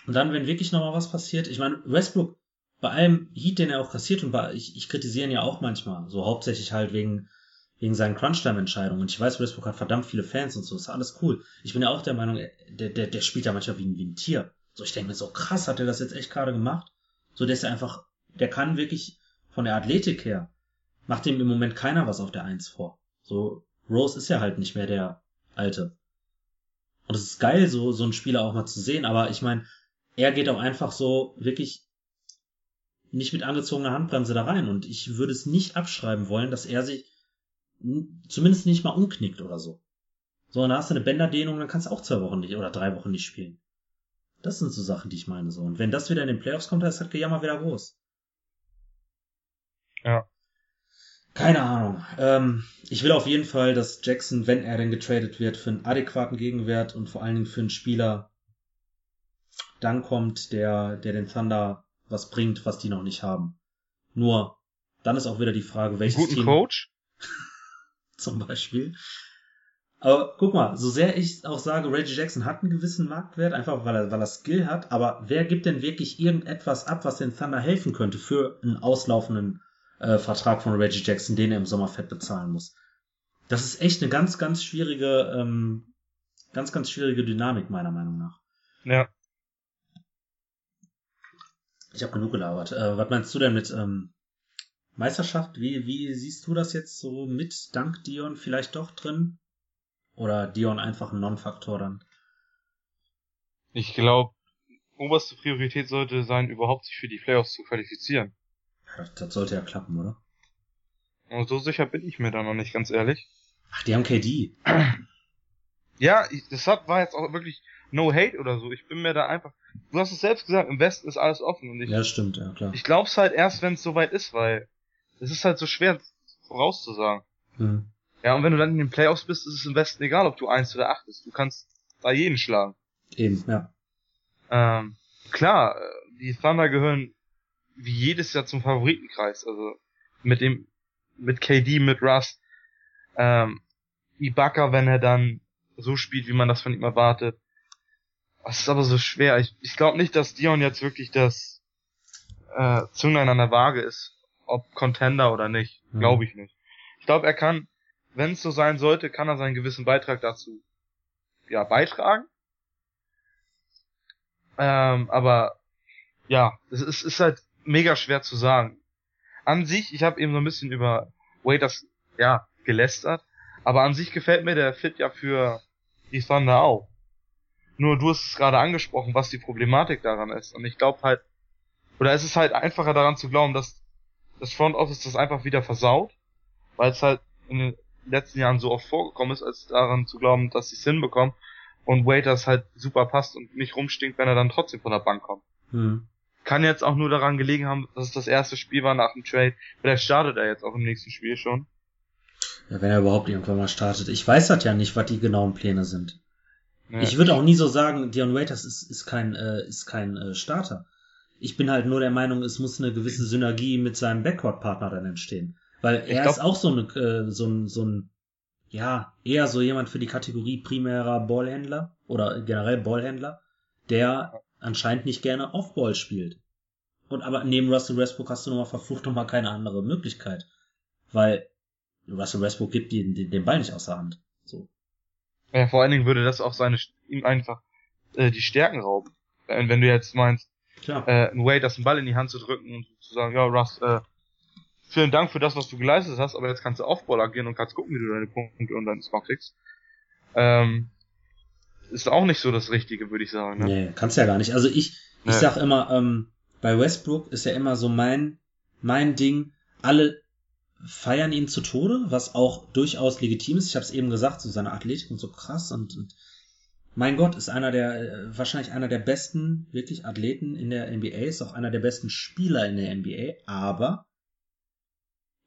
und dann, wenn wirklich nochmal was passiert, ich meine, Westbrook, bei allem Heat, den er auch kassiert, und bei, ich, ich kritisiere ihn ja auch manchmal, so hauptsächlich halt wegen, wegen seinen Crunch-Time-Entscheidungen. Und ich weiß, Westbrook hat verdammt viele Fans und so, ist alles cool. Ich bin ja auch der Meinung, er- der, der, der spielt ja manchmal wie ein, wie ein Tier. So, ich denke mir so, krass, hat er das jetzt echt gerade gemacht? So, der ist ja einfach, der kann wirklich von der Athletik her, macht ihm im Moment keiner was auf der Eins vor. So, Rose ist ja halt nicht mehr der Alte. Und es ist geil, so, so einen Spieler auch mal zu sehen, aber ich meine, er geht auch einfach so wirklich nicht mit angezogener Handbremse da rein und ich würde es nicht abschreiben wollen, dass er sich zumindest nicht mal umknickt oder so. So, und dann hast du eine Bänderdehnung, dann kannst du auch zwei Wochen nicht oder drei Wochen nicht spielen. Das sind so Sachen, die ich meine so. Und wenn das wieder in den Playoffs kommt, dann ist das Gejammer wieder groß. Ja. Keine Ahnung. Ähm, ich will auf jeden Fall, dass Jackson, wenn er denn getradet wird, für einen adäquaten Gegenwert und vor allen Dingen für einen Spieler dann kommt, der, der den Thunder was bringt, was die noch nicht haben. Nur, dann ist auch wieder die Frage, welches Guten Team Coach? Zum Beispiel. Aber guck mal, so sehr ich auch sage, Reggie Jackson hat einen gewissen Marktwert, einfach weil er, weil er Skill hat, aber wer gibt denn wirklich irgendetwas ab, was den Thunder helfen könnte für einen auslaufenden äh, Vertrag von Reggie Jackson, den er im Sommer fett bezahlen muss? Das ist echt eine ganz, ganz schwierige, ähm, ganz, ganz schwierige Dynamik, meiner Meinung nach. Ja. Ich habe genug gelabert. Äh, was meinst du denn mit ähm, Meisterschaft? Wie, wie siehst du das jetzt so mit dank Dion vielleicht doch drin? Oder Dion einfach ein Non-Faktor dann? Ich glaube, oberste Priorität sollte sein, überhaupt sich für die Playoffs zu qualifizieren. Das, das sollte ja klappen, oder? Und so sicher bin ich mir da noch nicht, ganz ehrlich. Ach, die haben KD. Ja, ich, das hat, war jetzt auch wirklich no hate oder so. Ich bin mir da einfach. Du hast es selbst gesagt, im Westen ist alles offen und ich, Ja, stimmt, ja klar. ich glaub's halt erst, wenn es soweit ist, weil es ist halt so schwer vorauszusagen. Hm. Ja, und wenn du dann in den Playoffs bist, ist es im Westen egal, ob du eins oder acht bist. Du kannst da jeden schlagen. Eben, ja. Ähm, klar, die Thunder gehören wie jedes Jahr zum Favoritenkreis. Also mit dem, mit KD, mit Russ, ähm, Ibaka, wenn er dann so spielt, wie man das von ihm erwartet. Das ist aber so schwer. Ich, ich glaube nicht, dass Dion jetzt wirklich das äh, Zünglein an der Waage ist, ob Contender oder nicht. Mhm. Glaube ich nicht. Ich glaube, er kann, wenn es so sein sollte, kann er seinen gewissen Beitrag dazu ja beitragen. Ähm, aber ja, es ist, ist halt mega schwer zu sagen. An sich, ich habe eben so ein bisschen über Waiters ja gelästert, aber an sich gefällt mir der Fit ja für die Thunder auch. Nur du hast es gerade angesprochen, was die Problematik daran ist. Und ich glaube halt, oder es ist halt einfacher daran zu glauben, dass das Front Office das einfach wieder versaut, weil es halt in den letzten Jahren so oft vorgekommen ist, als daran zu glauben, dass sie es hinbekommen und Waiters halt super passt und nicht rumstinkt, wenn er dann trotzdem von der Bank kommt. Hm. Kann jetzt auch nur daran gelegen haben, dass es das erste Spiel war nach dem Trade. Vielleicht startet er jetzt auch im nächsten Spiel schon. Ja, wenn er überhaupt irgendwann mal startet. Ich weiß das ja nicht, was die genauen Pläne sind. Ja. Ich würde auch nie so sagen, Dion Waiters ist, ist kein, äh, ist kein äh, Starter. Ich bin halt nur der Meinung, es muss eine gewisse Synergie mit seinem Backcourt-Partner dann entstehen. Weil er glaub- ist auch so, eine, äh, so ein, so ein, ja, eher so jemand für die Kategorie primärer Ballhändler oder generell Ballhändler, der anscheinend nicht gerne Off-Ball spielt. Und aber neben Russell Westbrook hast du nochmal verflucht nochmal keine andere Möglichkeit. Weil Russell Westbrook gibt den, den, Ball nicht aus der Hand. So. Ja, vor allen Dingen würde das auch seine ihm einfach äh, die Stärken rauben. Wenn du jetzt meinst, Klar. äh, ein Way, das einen Ball in die Hand zu drücken und zu sagen, ja, Russ, äh, vielen Dank für das, was du geleistet hast, aber jetzt kannst du Aufball agieren und kannst gucken, wie du deine Punkte und deinen Score kriegst. Ähm, ist auch nicht so das Richtige, würde ich sagen. Ne? Nee, kannst ja gar nicht. Also ich, ich Nee. sag immer, ähm, bei Westbrook ist ja immer so mein, mein Ding, alle feiern ihn zu Tode, was auch durchaus legitim ist. Ich habe es eben gesagt, so seine Athletik und so krass und, und mein Gott, ist einer der, äh, wahrscheinlich einer der besten wirklich Athleten in der NBA, ist auch einer der besten Spieler in der NBA, aber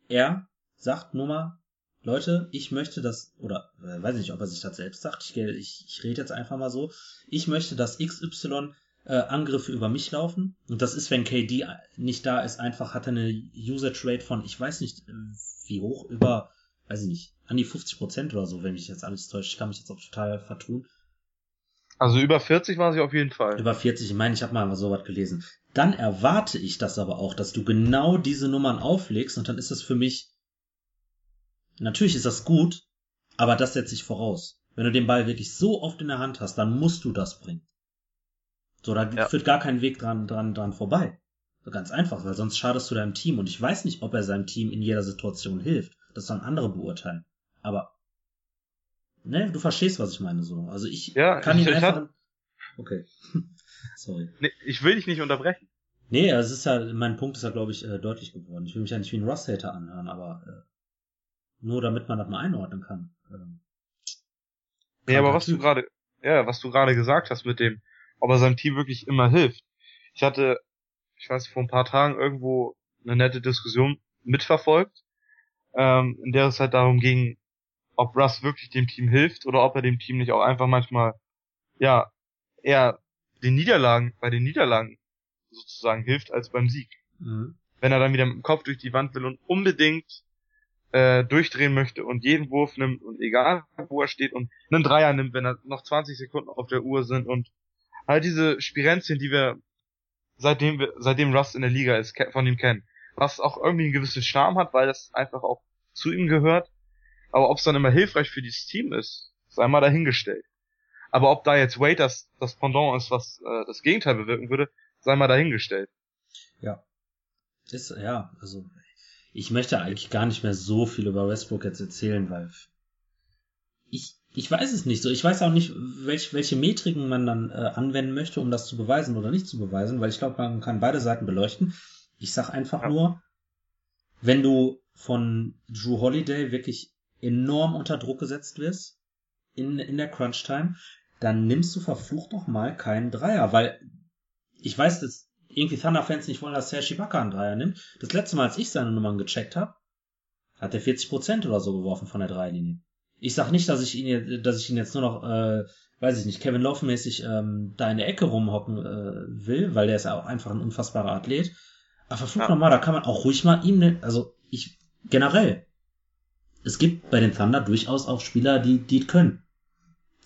er sagt nur mal, Leute, ich möchte das, oder äh, weiß nicht, ob er sich das selbst sagt, ich, ich, ich rede jetzt einfach mal so, ich möchte, dass XY äh, Angriffe über mich laufen. Und das ist, wenn KD nicht da ist, einfach hat er eine Usage Rate von, ich weiß nicht, äh, wie hoch, über, weiß ich nicht, an die 50 Prozent oder so, wenn mich jetzt alles täuscht. Ich kann mich jetzt auch total vertun. Also über 40 war sie auf jeden Fall. Über 40, ich meine, ich habe mal so was gelesen. Dann erwarte ich das aber auch, dass du genau diese Nummern auflegst und dann ist das für mich, natürlich ist das gut, aber das setze ich voraus. Wenn du den Ball wirklich so oft in der Hand hast, dann musst du das bringen. So, da Ja. führt gar kein Weg dran, dran, dran vorbei. So ganz einfach, weil sonst schadest du deinem Team und ich weiß nicht, ob er seinem Team in jeder Situation hilft. Das sollen andere beurteilen. Aber, ne, du verstehst, was ich meine, so. Also ich Ja, kann ich- ihn einfach, hatte- okay. Sorry. Nee, ich will dich nicht unterbrechen. Nee, es ist ja, mein Punkt ist ja, glaube ich, äh, deutlich geworden. Ich will mich ja nicht wie ein Ross-Hater anhören, aber äh, nur damit man das mal einordnen kann. Ähm, Nee, aber was du gerade, ja, was du gerade gesagt hast mit dem, ob er seinem Team wirklich immer hilft. Ich hatte, ich weiß vor ein paar Tagen irgendwo eine nette Diskussion mitverfolgt, ähm, in der es halt darum ging, ob Russ wirklich dem Team hilft oder ob er dem Team nicht auch einfach manchmal, ja, eher den Niederlagen, bei den Niederlagen sozusagen hilft als beim Sieg. Mhm. Wenn er dann wieder mit dem Kopf durch die Wand will und unbedingt äh, durchdrehen möchte und jeden Wurf nimmt und egal wo er steht und einen Dreier nimmt, wenn er noch 20 Sekunden auf der Uhr sind und all diese Spirenzien, die wir seitdem wir, seitdem Russ in der Liga ist, von ihm kennen. Was auch irgendwie einen gewissen Charme hat, weil das einfach auch zu ihm gehört. Aber ob es dann immer hilfreich für dieses Team ist, sei mal dahingestellt. Aber ob da jetzt Wade das, das Pendant ist, was äh, das Gegenteil bewirken würde, sei mal dahingestellt. Ja. Ist, ja, also ich möchte eigentlich gar nicht mehr so viel über Westbrook jetzt erzählen, weil ich, ich weiß es nicht so. Ich weiß auch nicht, welch, welche Metriken man dann äh, anwenden möchte, um das zu beweisen oder nicht zu beweisen, weil ich glaube, man kann beide Seiten beleuchten. Ich sag einfach ja. nur, wenn du von Drew Holiday wirklich enorm unter Druck gesetzt wirst in, in der Crunch Time, dann nimmst du verflucht noch mal keinen Dreier, weil ich weiß, dass irgendwie Thunder-Fans nicht wollen, dass Serge Ibaka einen Dreier nimmt. Das letzte Mal, als ich seine Nummern gecheckt habe, hat er 40% oder so geworfen von der Dreierlinie. Ich sag nicht, dass ich ihn, dass ich ihn jetzt nur noch, äh, weiß ich nicht, Kevin Love mäßig ähm, da in der Ecke rumhocken äh, will, weil der ist ja auch einfach ein unfassbarer Athlet. Aber verflucht ja. nochmal, da kann man auch ruhig mal ihm, ne, also ich generell. Es gibt bei den Thunder durchaus auch Spieler, die die können.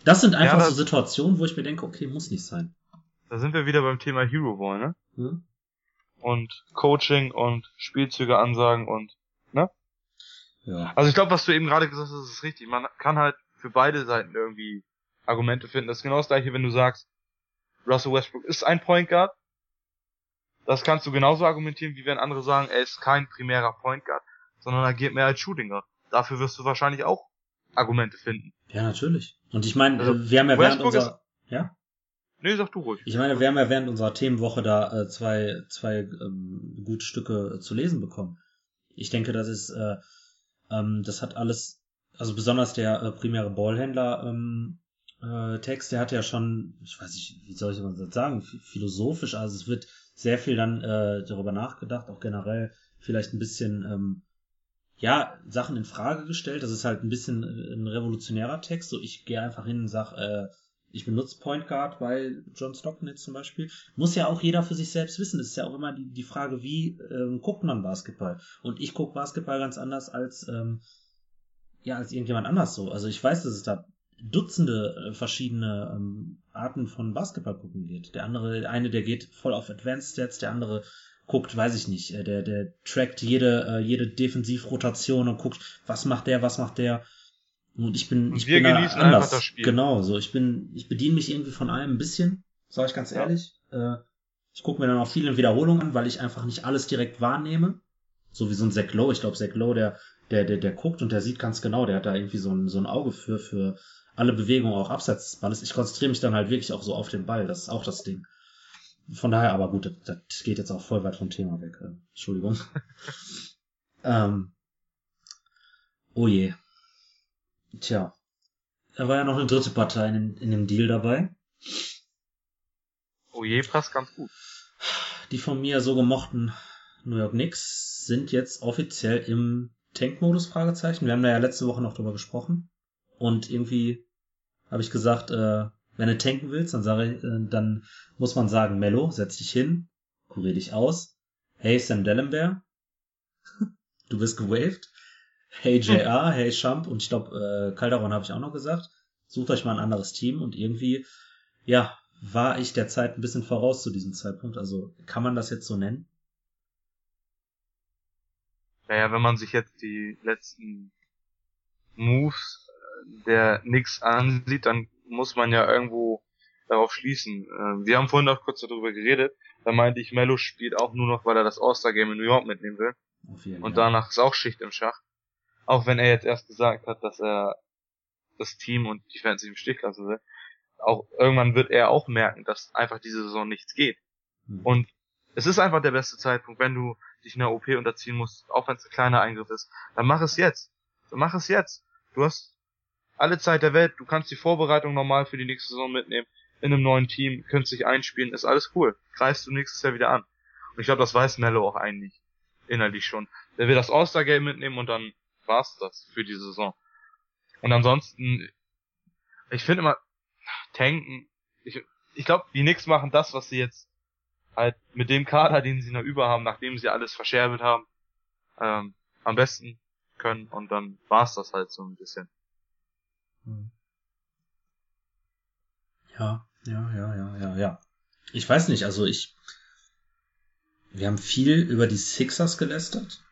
Das sind einfach ja, so Situationen, wo ich mir denke, okay, muss nicht sein. Da sind wir wieder beim Thema Hero Ball, ne? Hm? Und Coaching und Spielzüge ansagen und, ne? Ja. Also ich glaube, was du eben gerade gesagt hast, ist richtig. Man kann halt für beide Seiten irgendwie Argumente finden. Das ist genau das gleiche, wenn du sagst, Russell Westbrook ist ein Point Guard. Das kannst du genauso argumentieren, wie wenn andere sagen, er ist kein primärer Point Guard, sondern er geht mehr als Shooting Guard. Dafür wirst du wahrscheinlich auch Argumente finden. Ja, natürlich. Und ich meine, also, wir haben ja während unserer, ja? Nee, sag du ruhig. Ich meine, wir haben ja während unserer Themenwoche da äh, zwei, zwei ähm, gute Stücke äh, zu lesen bekommen. Ich denke, das ist, äh, ähm, das hat alles, also besonders der äh, primäre Ballhändler ähm, äh, Text, der hat ja schon, ich weiß nicht, wie soll ich das sagen, philosophisch, also es wird sehr viel dann äh, darüber nachgedacht, auch generell vielleicht ein bisschen, ähm, ja, Sachen in Frage gestellt. Das ist halt ein bisschen äh, ein revolutionärer Text. So, ich gehe einfach hin und sag, äh, ich benutze Point Guard bei John Stockton jetzt zum Beispiel. Muss ja auch jeder für sich selbst wissen. Das ist ja auch immer die, die Frage, wie ähm, guckt man Basketball? Und ich gucke Basketball ganz anders als ähm, ja als irgendjemand anders so. Also ich weiß, dass es da Dutzende äh, verschiedene ähm, Arten von Basketball gucken geht. Der andere, der eine, der geht voll auf Advanced Stats, der andere guckt, weiß ich nicht, äh, der der trackt jede äh, jede Defensivrotation und guckt, was macht der, was macht der und ich bin, und ich wir bin genießen da anders. das Spiel. Genau, so ich bin, ich bediene mich irgendwie von allem ein bisschen, sage ich ganz ehrlich. Ja. Äh, ich gucke mir dann auch viele Wiederholungen an, weil ich einfach nicht alles direkt wahrnehme. So wie so ein Zack Lowe. Ich glaube, Zack Lowe, der, der, der, der guckt und der sieht ganz genau, der hat da irgendwie so ein, so ein Auge für, für alle Bewegungen auch abseits des Balles. Ich konzentriere mich dann halt wirklich auch so auf den Ball. Das ist auch das Ding. Von daher, aber gut, das, das geht jetzt auch voll weit vom Thema weg. Äh, Entschuldigung. ähm, oh je. Tja. Da war ja noch eine dritte Partei in, in dem Deal dabei. Oh je, passt ganz gut. Die von mir so gemochten New York Knicks sind jetzt offiziell im Tank-Modus, Fragezeichen. Wir haben da ja letzte Woche noch drüber gesprochen. Und irgendwie habe ich gesagt, äh, wenn du tanken willst, dann sage ich, äh, dann muss man sagen, Mello, setz dich hin, kurier dich aus. Hey Sam Dellenberg, du bist gewaved. Hey JR, hey Champ und ich glaube, äh, Calderon habe ich auch noch gesagt. Sucht euch mal ein anderes Team und irgendwie, ja, war ich der Zeit ein bisschen voraus zu diesem Zeitpunkt. Also kann man das jetzt so nennen? Naja, wenn man sich jetzt die letzten Moves der Knicks ansieht, dann muss man ja irgendwo darauf schließen. Äh, wir haben vorhin noch kurz darüber geredet. Da meinte ich, Mello spielt auch nur noch, weil er das All-Star-Game in New York mitnehmen will. Und danach ist auch Schicht im Schach. Auch wenn er jetzt erst gesagt hat, dass er das Team und die Fans im Stich lassen will. Auch irgendwann wird er auch merken, dass einfach diese Saison nichts geht. Mhm. Und es ist einfach der beste Zeitpunkt, wenn du dich in der OP unterziehen musst, auch wenn es ein kleiner Eingriff ist, dann mach es jetzt. Dann mach es jetzt. Du hast alle Zeit der Welt, du kannst die Vorbereitung normal für die nächste Saison mitnehmen, in einem neuen Team, könntest dich einspielen, ist alles cool. Greifst du nächstes Jahr wieder an. Und ich glaube, das weiß Mello auch eigentlich innerlich schon. der will das All-Star-Game mitnehmen und dann war's das für die Saison. Und ansonsten, ich finde immer, tanken, ich, ich glaube, die Knicks machen das, was sie jetzt halt mit dem Kader, den sie noch über haben, nachdem sie alles verscherbelt haben, ähm, am besten können und dann war's das halt so ein bisschen. Ja, ja, ja, ja, ja, ja. Ich weiß nicht, also ich, wir haben viel über die Sixers gelästert.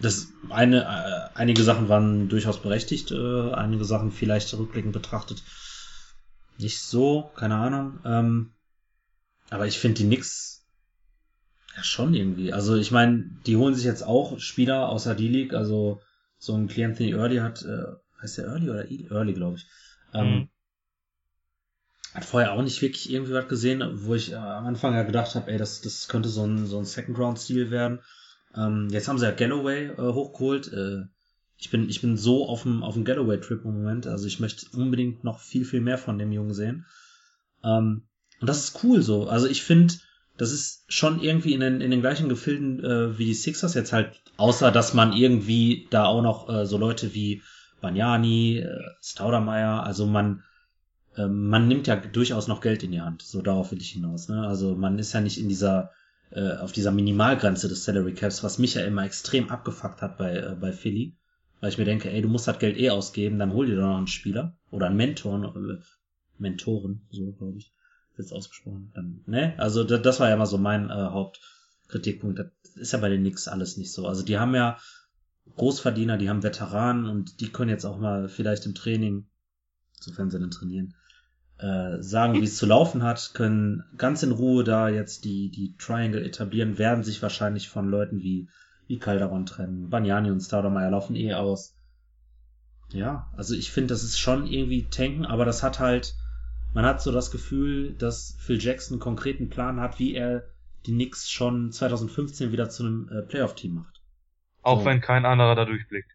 Das eine, äh, einige Sachen waren durchaus berechtigt, äh, einige Sachen vielleicht rückblickend betrachtet nicht so, keine Ahnung. Ähm, aber ich finde die Knicks ja schon irgendwie. Also ich meine, die holen sich jetzt auch Spieler außer D-League, also so ein Anthony Early hat, äh, heißt der Early oder Early, glaube ich. Ähm, mhm. Hat vorher auch nicht wirklich irgendwie was gesehen, wo ich äh, am Anfang ja gedacht habe, ey, das, das könnte so ein, so ein Second-Round-Stil werden. Ähm, jetzt haben sie ja Galloway äh, hochgeholt. Äh, ich bin, ich bin so auf dem, auf dem Galloway-Trip im Moment. Also ich möchte unbedingt noch viel, viel mehr von dem Jungen sehen. Ähm, und das ist cool so. Also ich finde, das ist schon irgendwie in den, in den gleichen Gefilden äh, wie die Sixers jetzt halt, außer dass man irgendwie da auch noch äh, so Leute wie Banyani, äh, Staudermeier, also man, ähm, man nimmt ja durchaus noch Geld in die Hand. So darauf will ich hinaus. Ne? Also man ist ja nicht in dieser äh, auf dieser Minimalgrenze des Salary Caps, was mich ja immer extrem abgefuckt hat bei äh, bei Philly, weil ich mir denke, ey, du musst das Geld eh ausgeben, dann hol dir doch noch einen Spieler oder einen Mentor, Mentoren, so glaube ich, jetzt ausgesprochen. Dann, ne? Also das, das war ja immer so mein äh, Hauptkritikpunkt. Das ist ja bei den Knicks alles nicht so. Also die haben ja Großverdiener, die haben Veteranen und die können jetzt auch mal vielleicht im Training, sofern sie dann trainieren, äh, sagen, wie es zu laufen hat, können ganz in Ruhe da jetzt die, die Triangle etablieren, werden sich wahrscheinlich von Leuten wie, wie Calderon trennen. Banyani und Staudemeyer laufen eh aus. Ja, also ich finde, das ist schon irgendwie tanken, aber das hat halt, man hat so das Gefühl, dass Phil Jackson einen konkreten Plan hat, wie er die Knicks schon 2015 wieder zu einem äh, Playoff-Team macht. Auch so. wenn kein anderer da durchblickt.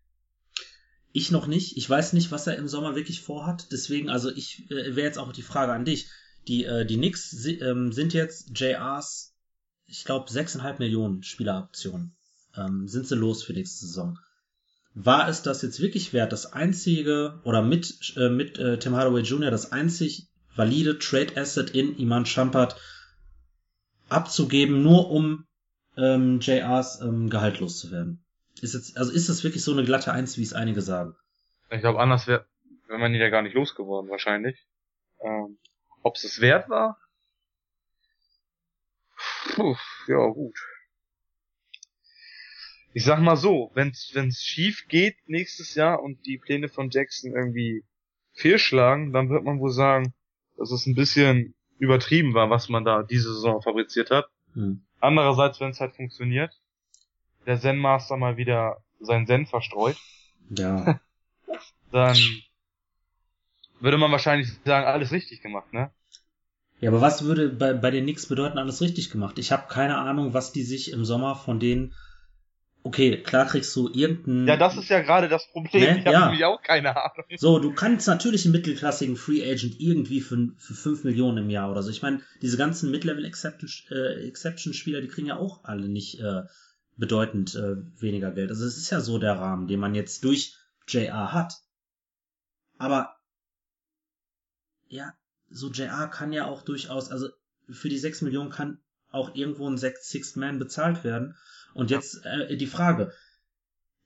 Ich noch nicht. Ich weiß nicht, was er im Sommer wirklich vorhat. Deswegen, also ich äh, wäre jetzt auch die Frage an dich. Die, äh, die Knicks si ähm, sind jetzt JRs, ich glaube, 6,5 Millionen Spieleroptionen. Ähm, sind sie los für nächste Saison. War es das jetzt wirklich wert, das einzige, oder mit, äh, mit äh, Tim Hardaway Jr. das einzig valide Trade Asset in Iman Champert abzugeben, nur um ähm, JRs ähm, gehaltlos zu werden? Ist jetzt, also ist das wirklich so eine glatte Eins, wie es einige sagen? Ich glaube, anders wäre, wenn man ihn ja gar nicht losgeworden, wahrscheinlich. Ähm, Ob es es wert war? Puh, ja, gut. Ich sag mal so, wenn's, wenn's schief geht nächstes Jahr und die Pläne von Jackson irgendwie fehlschlagen, dann wird man wohl sagen, dass es ein bisschen übertrieben war, was man da diese Saison fabriziert hat. Hm. Andererseits, wenn es halt funktioniert, der Zen-Master mal wieder seinen Zen verstreut, ja. dann würde man wahrscheinlich sagen, alles richtig gemacht, ne? Ja, aber was würde bei, bei den Knicks bedeuten, alles richtig gemacht? Ich habe keine Ahnung, was die sich im Sommer von denen. Okay, klar kriegst du irgendeinen. Ja, das ist ja gerade das Problem. Ne? Ich habe ja. nämlich auch keine Ahnung. So, du kannst natürlich einen mittelklassigen Free Agent irgendwie für, für 5 Millionen im Jahr oder so. Ich meine, diese ganzen Mid-Level äh, Exception Spieler, die kriegen ja auch alle nicht äh, bedeutend äh, weniger Geld. Also es ist ja so der Rahmen, den man jetzt durch JR hat. Aber ja, so JR kann ja auch durchaus, also für die 6 Millionen kann auch irgendwo ein Sixth Man bezahlt werden. Und jetzt äh, die Frage,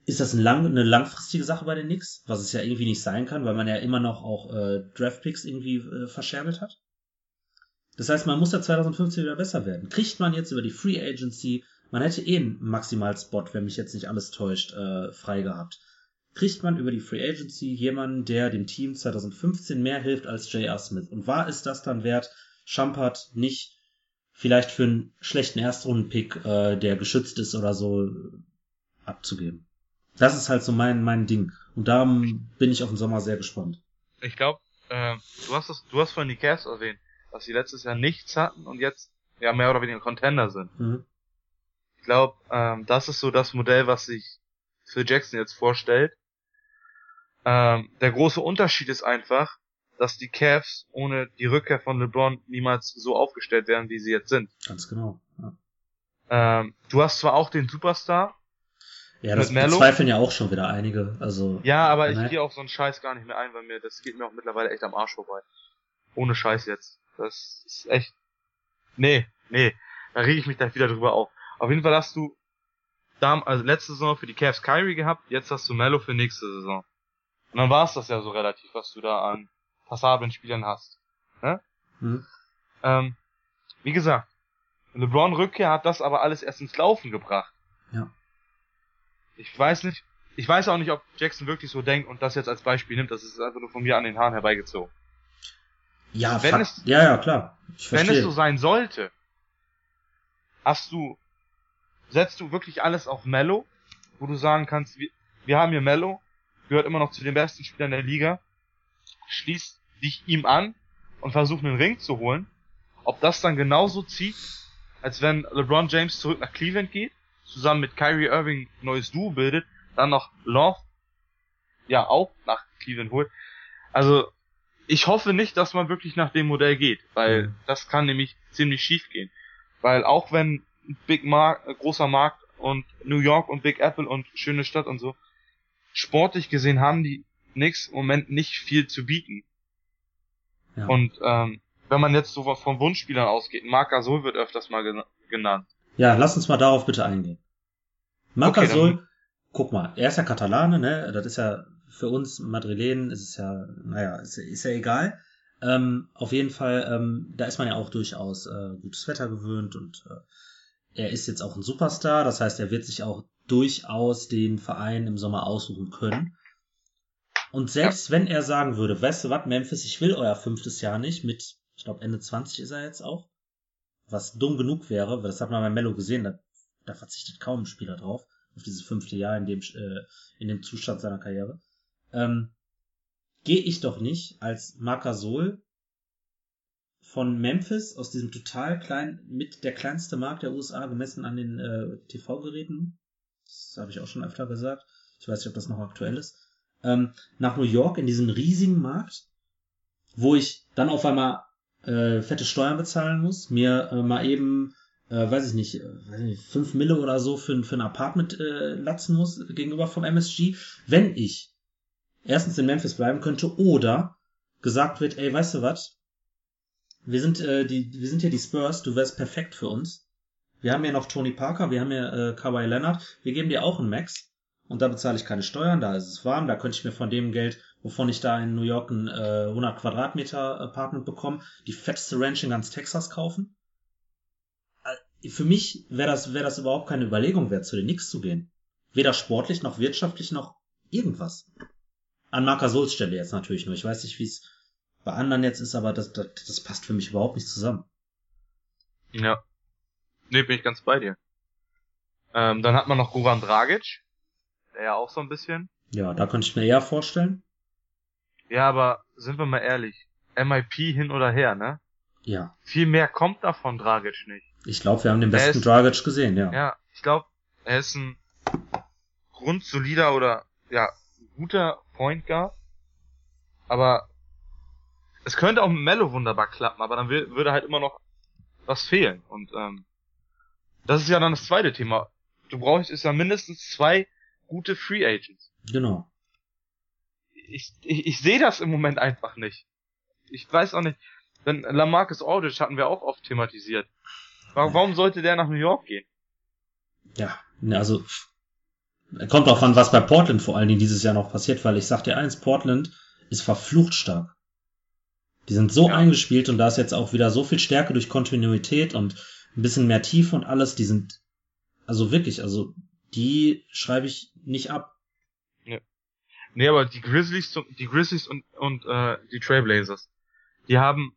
ist das ein lang, eine langfristige Sache bei den Knicks, was es ja irgendwie nicht sein kann, weil man ja immer noch auch äh, Draftpicks irgendwie äh, verscherbelt hat? Das heißt, man muss ja 2015 wieder besser werden. Kriegt man jetzt über die Free Agency man hätte eh einen Maximalspot, wenn mich jetzt nicht alles täuscht, äh, frei gehabt. Kriegt man über die Free Agency jemanden, der dem Team 2015 mehr hilft als J.R. Smith? Und war es das dann wert, Champert nicht vielleicht für einen schlechten Erstrundenpick, äh, der geschützt ist oder so, abzugeben? Das ist halt so mein, mein Ding. Und darum bin ich auf den Sommer sehr gespannt. Ich glaube, äh, du hast das, du hast vorhin die Cavs erwähnt, dass sie letztes Jahr nichts hatten und jetzt ja mehr oder weniger Contender sind. Mhm. Ich glaube, ähm, das ist so das Modell, was sich für Jackson jetzt vorstellt. Ähm, der große Unterschied ist einfach, dass die Cavs ohne die Rückkehr von LeBron niemals so aufgestellt werden, wie sie jetzt sind. Ganz genau. Ja. Ähm, du hast zwar auch den Superstar, Ja, das bezweifeln ja auch schon wieder einige. Also, Ja, aber ich Nein. gehe auf so einen Scheiß gar nicht mehr ein, weil mir das geht mir auch mittlerweile echt am Arsch vorbei. Ohne Scheiß jetzt. Das ist echt. Nee, nee. Da rege ich mich gleich wieder drüber auf. Auf jeden Fall hast du da, also letzte Saison für die Cavs Kyrie gehabt, jetzt hast du Mello für nächste Saison. Und dann war's das ja so relativ, was du da an passablen Spielern hast. hm, Ähm, wie gesagt, LeBron Rückkehr hat das aber alles erst ins Laufen gebracht. Ja. Ich weiß nicht, ich weiß auch nicht, ob Jackson wirklich so denkt und das jetzt als Beispiel nimmt. Das ist einfach nur von mir an den Haaren herbeigezogen. ja, Wenn es- ja, ja, klar. Ich Wenn verstehe. es so sein sollte, hast du, setzt du wirklich alles auf Mello, wo du sagen kannst, wir, wir haben hier Mello, gehört immer noch zu den besten Spielern der Liga, schließt dich ihm an und versucht einen Ring zu holen. Ob das dann genauso zieht, als wenn LeBron James zurück nach Cleveland geht, zusammen mit Kyrie Irving ein neues Duo bildet, dann noch Love, ja, auch nach Cleveland holt. Also, ich hoffe nicht, dass man wirklich nach dem Modell geht, weil Mhm. das kann nämlich ziemlich schief gehen. Weil auch wenn Big Mark, äh, großer Markt und New York und Big Apple und schöne Stadt und so, sportlich gesehen haben die Knicks im Moment nicht viel zu bieten. Ja. Und ähm, wenn man jetzt so von Wunschspielern ausgeht, Marc Gasol wird öfters mal gena- genannt. Ja, lass uns mal darauf bitte eingehen. Marc Okay, Gasol, dann- guck mal, er ist ja Katalane, ne? Das ist ja für uns Madrilenen ist es ja, naja, ist, ist ja egal. Ähm, auf jeden Fall, ähm, da ist man ja auch durchaus äh, gutes Wetter gewöhnt und äh, er ist jetzt auch ein Superstar. Das heißt, er wird sich auch durchaus den Verein im Sommer aussuchen können. Und selbst wenn er sagen würde, weißt du was, Memphis, ich will euer fünftes Jahr nicht, mit, ich glaube Ende 20 ist er jetzt auch, was dumm genug wäre, weil das hat man bei Mello gesehen, da, da verzichtet kaum ein Spieler drauf, auf dieses fünfte Jahr in dem, äh, in dem Zustand seiner Karriere. Ähm, Gehe ich doch nicht als Marc Gasol von Memphis aus diesem total kleinen, mit der kleinste Markt der USA gemessen an den äh, TV-Geräten, das habe ich auch schon öfter gesagt, ich weiß nicht, ob das noch aktuell ist, ähm, nach New York in diesen riesigen Markt, wo ich dann auf einmal äh, fette Steuern bezahlen muss, mir äh, mal eben, äh, weiß ich nicht, äh, weiß ich nicht, 5 Mille oder so für, für ein Apartment äh, latzen muss gegenüber vom MSG, wenn ich erstens in Memphis bleiben könnte oder gesagt wird, ey, weißt du was? Wir sind äh, die, wir sind hier die Spurs, du wärst perfekt für uns. Wir haben hier noch Tony Parker, wir haben hier äh, Kawhi Leonard, wir geben dir auch einen Max und da bezahle ich keine Steuern, da ist es warm, da könnte ich mir von dem Geld, wovon ich da in New York ein äh, 100 Quadratmeter Apartment bekomme, die fetteste Ranch in ganz Texas kaufen. Äh, Für mich wäre das, wäre das überhaupt keine Überlegung wert, zu den Knicks zu gehen. Weder sportlich noch wirtschaftlich noch irgendwas. An Marc Gasols Stelle jetzt natürlich nur. Ich weiß nicht, wie es bei anderen jetzt ist, aber das, das, das passt für mich überhaupt nicht zusammen. Ja. Nee, bin ich ganz bei dir. Ähm, dann hat man noch Goran Dragic, der ja auch so ein bisschen. Ja, da könnte ich mir eher vorstellen. Ja, aber sind wir mal ehrlich, MIP hin oder her, ne? Ja. Viel mehr kommt da von Dragic nicht. Ich glaube, wir haben den besten ist- Dragic gesehen, ja. Ja, ich glaube, er ist ein grundsolider oder ja, guter Point Guard. Aber es könnte auch mit Mello wunderbar klappen, aber dann wür- würde halt immer noch was fehlen. Und ähm, das ist ja dann das zweite Thema. Du brauchst ist ja mindestens zwei gute Free Agents. Genau. Ich, ich, ich sehe das im Moment einfach nicht. Ich weiß auch nicht. Denn Lamarcus Aldridge hatten wir auch oft thematisiert. Warum, warum sollte der nach New York gehen? Ja, ne, also kommt drauf an, was bei Portland vor allen Dingen dieses Jahr noch passiert, weil ich sag dir eins, Portland ist verflucht stark. Die sind so Ja. eingespielt und da ist jetzt auch wieder so viel Stärke durch Kontinuität und ein bisschen mehr Tiefe und alles, die sind also wirklich, also die schreibe ich nicht ab. Nee, aber die Grizzlies, die Grizzlies und, und äh, die Trailblazers, die haben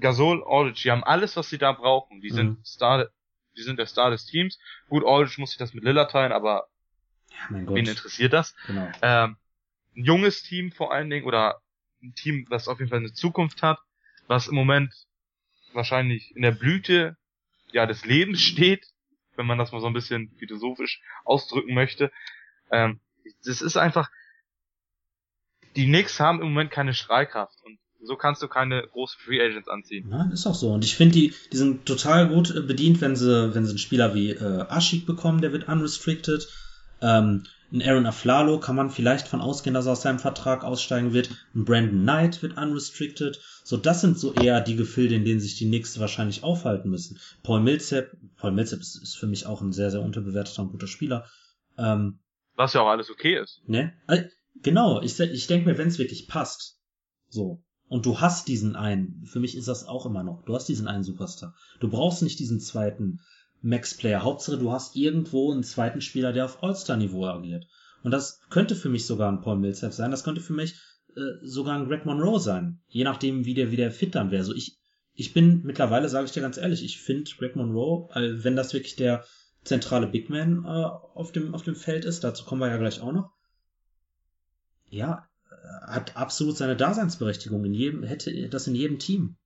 Gasol, Aldridge, die haben alles, was sie da brauchen. Die sind Mhm. Star, die sind der Star des Teams. Gut, Aldridge muss sich das mit Lillard teilen, aber Ja, mein wen Gott. interessiert das? Genau. Ähm, ein junges Team vor allen Dingen oder ein Team, das auf jeden Fall eine Zukunft hat, was im Moment wahrscheinlich in der Blüte ja des Lebens steht, wenn man das mal so ein bisschen philosophisch ausdrücken möchte. Ähm, das ist einfach, die Knicks haben im Moment keine Strahlkraft und so kannst du keine großen Free Agents anziehen. Nein, ist auch so. Und ich finde, die, die sind total gut äh, bedient, wenn sie, wenn sie einen Spieler wie äh, Ashik bekommen, der wird unrestricted. Ähm, ein Aaron Aflalo kann man vielleicht von ausgehen, dass er aus seinem Vertrag aussteigen wird. Ein Brandon Knight wird unrestricted. So, das sind so eher die Gefilde, in denen sich die Knicks wahrscheinlich aufhalten müssen. Paul Millsap, Paul Millsap ist, ist für mich auch ein sehr, sehr unterbewerteter und guter Spieler. Ähm, Was ja auch alles okay ist. ne? Äh, Genau, ich, ich denke mir, wenn es wirklich passt, so, und du hast diesen einen, für mich ist das auch immer noch, du hast diesen einen Superstar. Du brauchst nicht diesen zweiten Max-Player. Hauptsache, du hast irgendwo einen zweiten Spieler, der auf All-Star-Niveau agiert. Und das könnte für mich sogar ein Paul Millsap sein, das könnte für mich äh, sogar ein Greg Monroe sein. Je nachdem, wie der, wie der fit dann wäre. So, ich, ich bin mittlerweile, sage ich dir ganz ehrlich, ich finde Greg Monroe, äh, wenn das wirklich der zentrale Big Man äh, auf, dem, auf dem Feld ist, dazu kommen wir ja gleich auch noch, ja, äh, hat absolut seine Daseinsberechtigung in jedem, hätte das in jedem Team.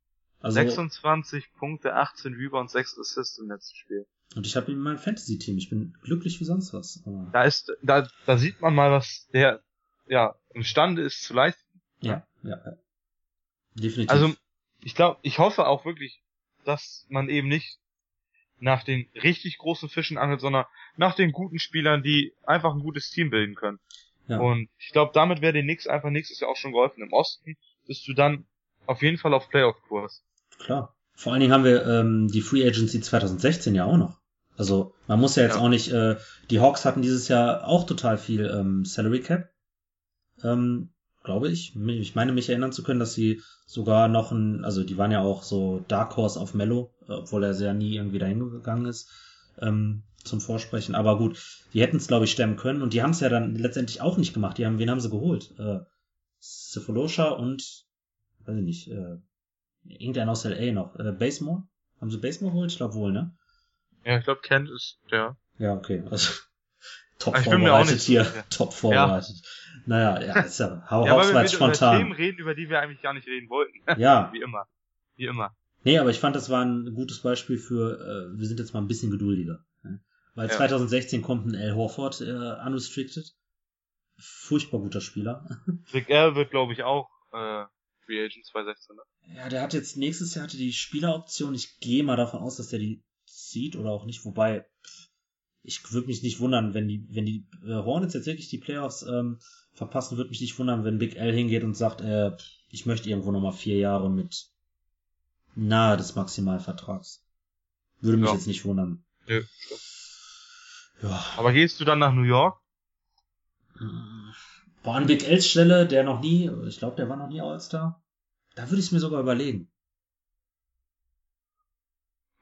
Also, 26 Punkte, 18 Rebounds, 6 Assists im letzten Spiel. und ich habe ihn in meinem Fantasy-Team. Ich bin glücklich wie sonst was. Aber, Da ist, da, da sieht man mal, was der, ja, imstande ist zu leisten. ja, ja, ja. Definitiv. Also, ich glaube, ich hoffe auch wirklich, dass man eben nicht nach den richtig großen Fischen angelt, sondern nach den guten Spielern, die einfach ein gutes Team bilden können. ja. Und ich glaube, damit wäre den Nix einfach nächstes Jahr auch schon geholfen. Im Osten bist du dann auf jeden Fall auf Playoff-Kurs. Klar. Vor allen Dingen haben wir ähm, die Free Agency 2016 ja auch noch. Also man muss ja jetzt Ja. auch nicht, äh, die Hawks hatten dieses Jahr auch total viel ähm, Salary Cap. Ähm, glaube ich. Ich meine mich erinnern zu können, dass sie sogar noch ein, also die waren ja auch so Dark Horse auf Mello, obwohl er sehr nie irgendwie dahin gegangen ist ähm, zum Vorsprechen. Aber gut, die hätten es glaube ich stemmen können und die haben es ja dann letztendlich auch nicht gemacht. Die haben, wen haben sie geholt? Äh, Cephalosha und weiß ich nicht, äh, irgendein aus LA noch. Äh, Basemore? Haben sie Basemore geholt? Ich glaube wohl, ne? Ja, ich glaube, Kent ist der. Ja, okay. Also top Ich vorbereitet hier. sicher. Top vorbereitet. Naja, ja, ist ja hau, Ja, weil wir wieder über spontan. Themen reden, über die wir eigentlich gar nicht reden wollten. Ja, Wie immer. Wie immer. nee, aber ich fand, das war ein gutes Beispiel für, äh, wir sind jetzt mal ein bisschen geduldiger. Ne? Weil Ja. 2016 kommt ein Al Horford äh, unrestricted. Furchtbar guter Spieler. Rick L wird, glaube ich, auch äh, Free Agent 2016. Ne? Ja, der hat jetzt nächstes Jahr hatte die Spieleroption. Ich gehe mal davon aus, dass der die zieht oder auch nicht. Wobei ich würde mich nicht wundern, wenn die wenn die äh, Hornets jetzt wirklich die Playoffs ähm, verpassen, würde mich nicht wundern, wenn Big L hingeht und sagt, äh, ich möchte irgendwo noch mal vier Jahre mit nahe des Maximalvertrags. Würde mich Ja. jetzt nicht wundern. Nö. Ja. Aber gehst du dann nach New York? Boah, an Big Ls Stelle, der noch nie, ich glaube, der war noch nie All-Star. Da würde ich es mir sogar überlegen.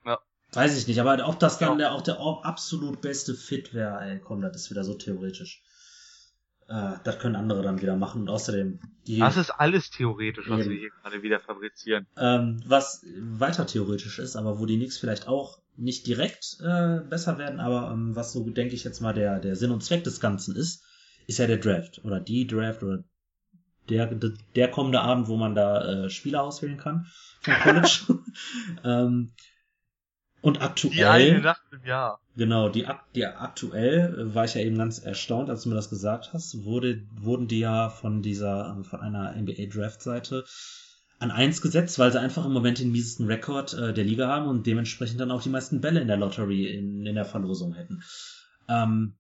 Ja. Weiß ich nicht, aber ob das dann Ja. der, auch der absolut beste Fit wäre, ey, komm, das ist wieder so theoretisch. Äh, das können andere dann wieder machen und außerdem, die, Das ist alles theoretisch, was Eben. wir hier gerade wieder fabrizieren. ähm, was weiter theoretisch ist, aber wo die Knicks vielleicht auch nicht direkt äh, besser werden, aber ähm, was so, denke ich jetzt mal, der, der Sinn und Zweck des Ganzen ist, ist ja der Draft oder die Draft oder der, der kommende Abend, wo man da äh, Spieler auswählen kann vom College. ähm, und Die eine aktuell, Nacht im Jahr. genau, die, die aktuell äh, war ich ja eben ganz erstaunt, als du mir das gesagt hast, wurde, wurden die ja von dieser, äh, von einer NBA Draft Seite an eins gesetzt, weil sie einfach im Moment den miesesten Rekord äh, der Liga haben und dementsprechend dann auch die meisten Bälle in der Lottery in, in der Verlosung hätten. Ähm,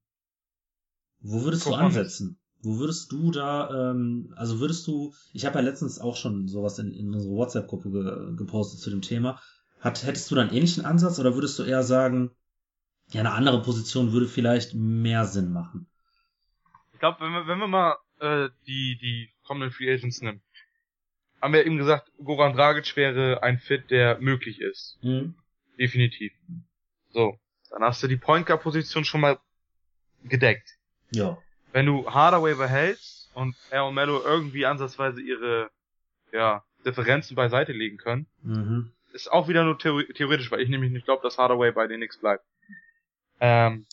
wo würdest du mal mit. ansetzen? Wo würdest du da, ähm, also würdest du, ich habe ja letztens auch schon sowas in, in unsere WhatsApp-Gruppe ge, gepostet zu dem Thema. Hat, hättest du da einen ähnlichen Ansatz oder würdest du eher sagen, ja, eine andere Position würde vielleicht mehr Sinn machen? Ich glaube, wenn wir, wenn wir mal äh, die, die kommenden Free Agents nehmen, haben wir eben gesagt, Goran Dragic wäre ein Fit, der möglich ist. Mhm. Definitiv. So, dann hast du die Point Guard Position schon mal gedeckt. Ja. Wenn du Hardaway behältst und er und Mello irgendwie ansatzweise ihre ja, Differenzen beiseite legen können, Mhm. ist auch wieder nur theor theoretisch, weil ich nämlich nicht glaube, dass Hardaway bei den Knicks bleibt. Ähm,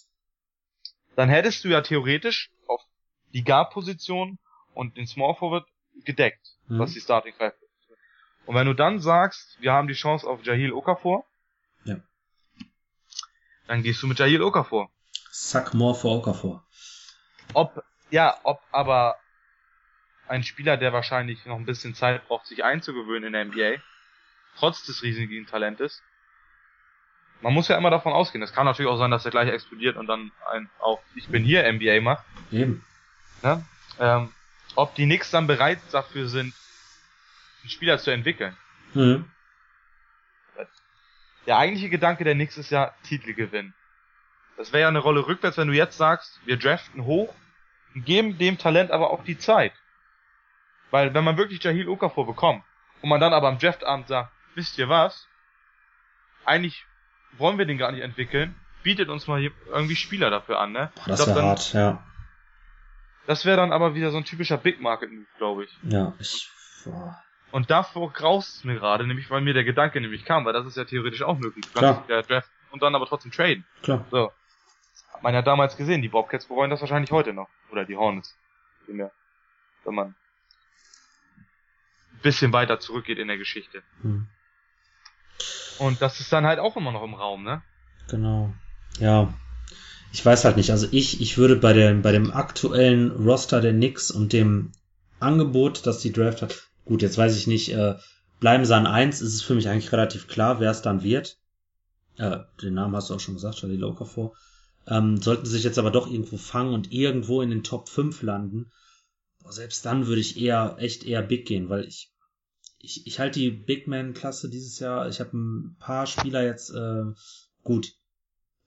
dann hättest du ja theoretisch auf die Guard-Position und den Small Forward gedeckt, Mhm. was die Starting Five ist. Und wenn du dann sagst, wir haben die Chance auf Jahil Okafor, Ja. dann gehst du mit Jahil Okafor. Suck more for Okafor. Ob, ja, ob aber ein Spieler, der wahrscheinlich noch ein bisschen Zeit braucht, sich einzugewöhnen in der NBA, trotz des riesigen Talentes, man muss ja immer davon ausgehen. Es kann natürlich auch sein, dass er gleich explodiert und dann ein auch Ich bin hier NBA macht. Eben. Ne? Ähm, ob die Knicks dann bereit dafür sind, einen Spieler zu entwickeln. Mhm. Der eigentliche Gedanke der Knicks ist ja Titelgewinn. Das wäre ja eine Rolle rückwärts, wenn du jetzt sagst, wir draften hoch und geben dem Talent aber auch die Zeit. Weil wenn man wirklich Jahil Okafor bekommt und man dann aber am Draftabend sagt, wisst ihr was? Eigentlich wollen wir den gar nicht entwickeln. Bietet uns mal irgendwie Spieler dafür an, ne? Boah, das wäre hart, ja. Das wäre dann aber wieder so ein typischer Big Market Move, glaube ich. Ja, ich. Boah. Und davor graust es mir gerade, nämlich weil mir der Gedanke nämlich kam, weil das ist ja theoretisch auch möglich. Du Klar. kannst ja Draft und dann aber trotzdem traden. Klar. So. Hat man ja damals gesehen, die Bobcats bereuen das wahrscheinlich heute noch. Oder die Hornets. Vielmehr. Wenn man ein bisschen weiter zurückgeht in der Geschichte. Hm. Und das ist dann halt auch immer noch im Raum, ne? Genau. Ja. Ich weiß halt nicht. Also ich, ich würde bei dem, bei dem aktuellen Roster der Knicks und dem Angebot, das die Draft hat, gut, jetzt weiß ich nicht, äh, bleiben sie an eins, ist es für mich eigentlich relativ klar, wer es dann wird. Äh, den Namen hast du auch schon gesagt, Charlie Okafor. Ähm, sollten sie sich jetzt aber doch irgendwo fangen und irgendwo in den Top 5 landen, boah, selbst dann würde ich eher, echt eher big gehen, weil ich, ich, ich halte die Big Man-Klasse dieses Jahr, ich habe ein paar Spieler jetzt, äh, gut,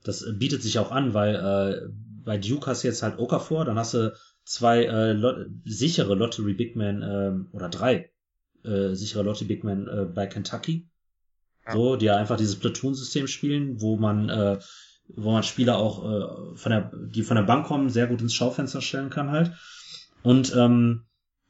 das äh, bietet sich auch an, weil äh, bei Duke hast du jetzt halt Okafor, dann hast du zwei äh, Lot sichere Lottery Big Men äh, oder drei äh, sichere Lottery Big Men äh, bei Kentucky. So, die ja einfach dieses Platoon-System spielen, wo man äh, wo man Spieler auch äh, von der die von der Bank kommen sehr gut ins Schaufenster stellen kann halt. Und ähm,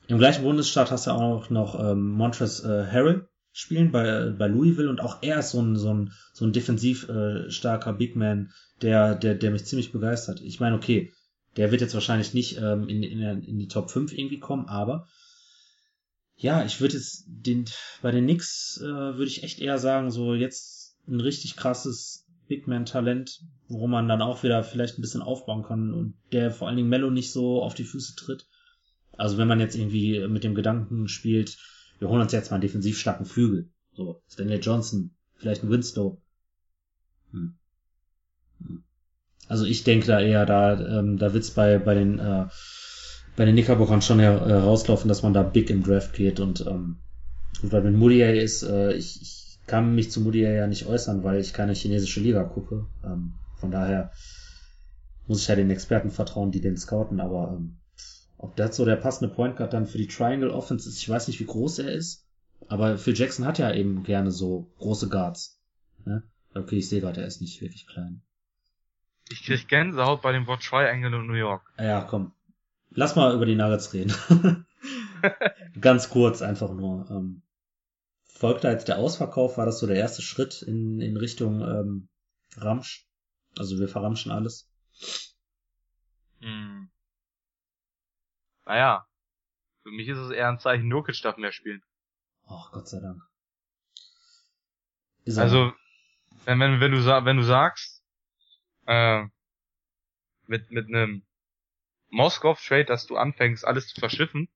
im gleichen Bundesstaat hast du auch noch ähm, Montres äh, Harrell spielen bei, bei Louisville und auch er ist so ein, so ein, so ein defensiv äh, starker Big Man, der, der, der mich ziemlich begeistert. Ich meine, okay, der wird jetzt wahrscheinlich nicht ähm, in, in, in die Top 5 irgendwie kommen, aber ja, ich würde jetzt den bei den Knicks äh, würde ich echt eher sagen, so jetzt ein richtig krasses Big Man Talent, wo man dann auch wieder vielleicht ein bisschen aufbauen kann und der vor allen Dingen Mello nicht so auf die Füße tritt. Also wenn man jetzt irgendwie mit dem Gedanken spielt, wir holen uns jetzt mal einen defensiv starken Flügel. So, Stanley Johnson, vielleicht ein Winslow. Hm. Also ich denke da eher, da, ähm, da wird's bei, bei den, äh, bei den Knickerbockern schon herauslaufen, dass man da big im Draft geht und, ähm, gut, weil wenn Moutier ist, äh, ich, ich kann mich zu Moutier ja nicht äußern, weil ich keine chinesische Liga gucke. Ähm, von daher muss ich ja den Experten vertrauen, die den scouten, aber ähm, ob das so der passende Point Guard dann für die Triangle Offense ist, ich weiß nicht, wie groß er ist. Aber Phil Jackson hat ja eben gerne so große Guards. Ne? Okay, ich sehe gerade, er ist nicht wirklich klein. Ich krieg Gänsehaut bei dem Wort Triangle in New York. Ja, komm. Lass mal über die Nuggets reden. Ganz kurz einfach nur. Ähm, folgte als der Ausverkauf, war das so der erste Schritt in, in Richtung ähm, Ramsch. Also wir verramschen alles. Hm. Naja. Für mich ist es eher ein Zeichen, Nurkic darf mehr spielen. Ach, Gott sei Dank. Ist Also, wenn, wenn, wenn du wenn du sagst, äh, mit, mit einem Moskov-Trade, dass du anfängst, alles zu verschiffen,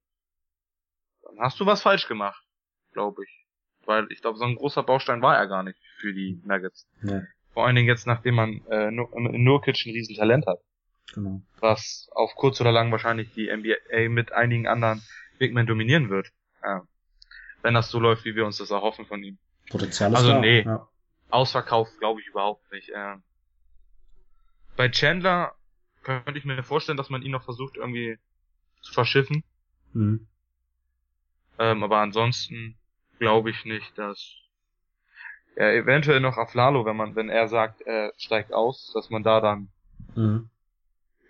dann hast du was falsch gemacht, glaube ich. Weil ich glaube, so ein großer Baustein war er gar nicht für die Nuggets. ne, Vor allen Dingen jetzt, nachdem man äh, Nur- in Nurkic ein riesen Talent hat, genau. was auf kurz oder lang wahrscheinlich die NBA mit einigen anderen Big Men dominieren wird. Äh, wenn das so läuft, wie wir uns das erhoffen von ihm. Potenzial ist Also, da. nee. Ja. Ausverkauft glaube ich überhaupt nicht. Äh, bei Chandler könnte ich mir vorstellen, dass man ihn noch versucht irgendwie zu verschiffen. Mhm. Ähm, aber ansonsten glaube ich nicht, dass ja, eventuell noch Aflalo, wenn man, wenn er sagt, er steigt aus, dass man da dann Mhm.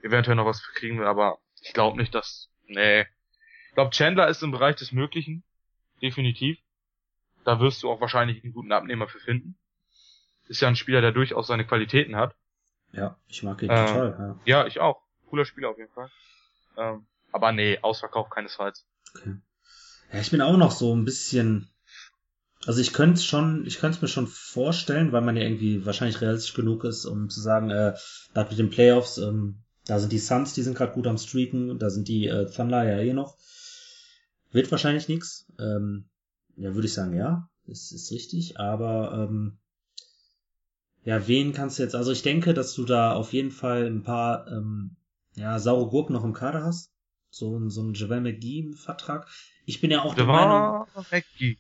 eventuell noch was kriegen will, aber ich glaube nicht, dass. Nee. Ich glaube, Chandler ist im Bereich des Möglichen. Definitiv. Da wirst du auch wahrscheinlich einen guten Abnehmer für finden. Ist ja ein Spieler, der durchaus seine Qualitäten hat. Ja, ich mag ihn Ähm, total. Ja. Ja, ich auch. Cooler Spieler auf jeden Fall. Ähm, aber nee, Ausverkauf keinesfalls. Okay. Ja, ich bin auch noch so ein bisschen. Also ich könnte schon, ich könnte es mir schon vorstellen, weil man ja irgendwie wahrscheinlich realistisch genug ist, um zu sagen, äh, da mit den Playoffs, ähm, da sind die Suns, die sind gerade gut am Streaken, da sind die äh, Thunder ja eh noch. Wird wahrscheinlich nix. Ähm, ja, würde ich sagen, ja, ist, ist richtig, aber ähm, ja, wen kannst du jetzt, also ich denke, dass du da auf jeden Fall ein paar, ähm, ja, saure Gurken noch im Kader hast. So, so ein Javel McGee-Vertrag. Ich bin ja auch der Meinung. McGee.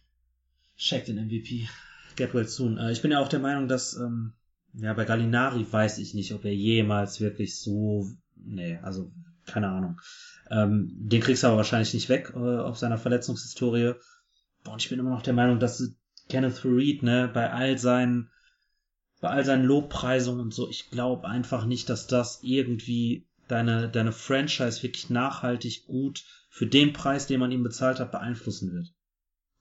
Check den MVP. Get well soon. Äh, ich bin ja auch der Meinung, dass, ähm, ja, bei Gallinari weiß ich nicht, ob er jemals wirklich so, nee, also, keine Ahnung. Ähm, den kriegst du aber wahrscheinlich nicht weg, äh, auf seiner Verletzungshistorie. Und ich bin immer noch der Meinung, dass Kenneth Reed, ne, bei all seinen, bei all seinen Lobpreisungen und so, ich glaube einfach nicht, dass das irgendwie deine, deine Franchise wirklich nachhaltig gut für den Preis, den man ihm bezahlt hat, beeinflussen wird.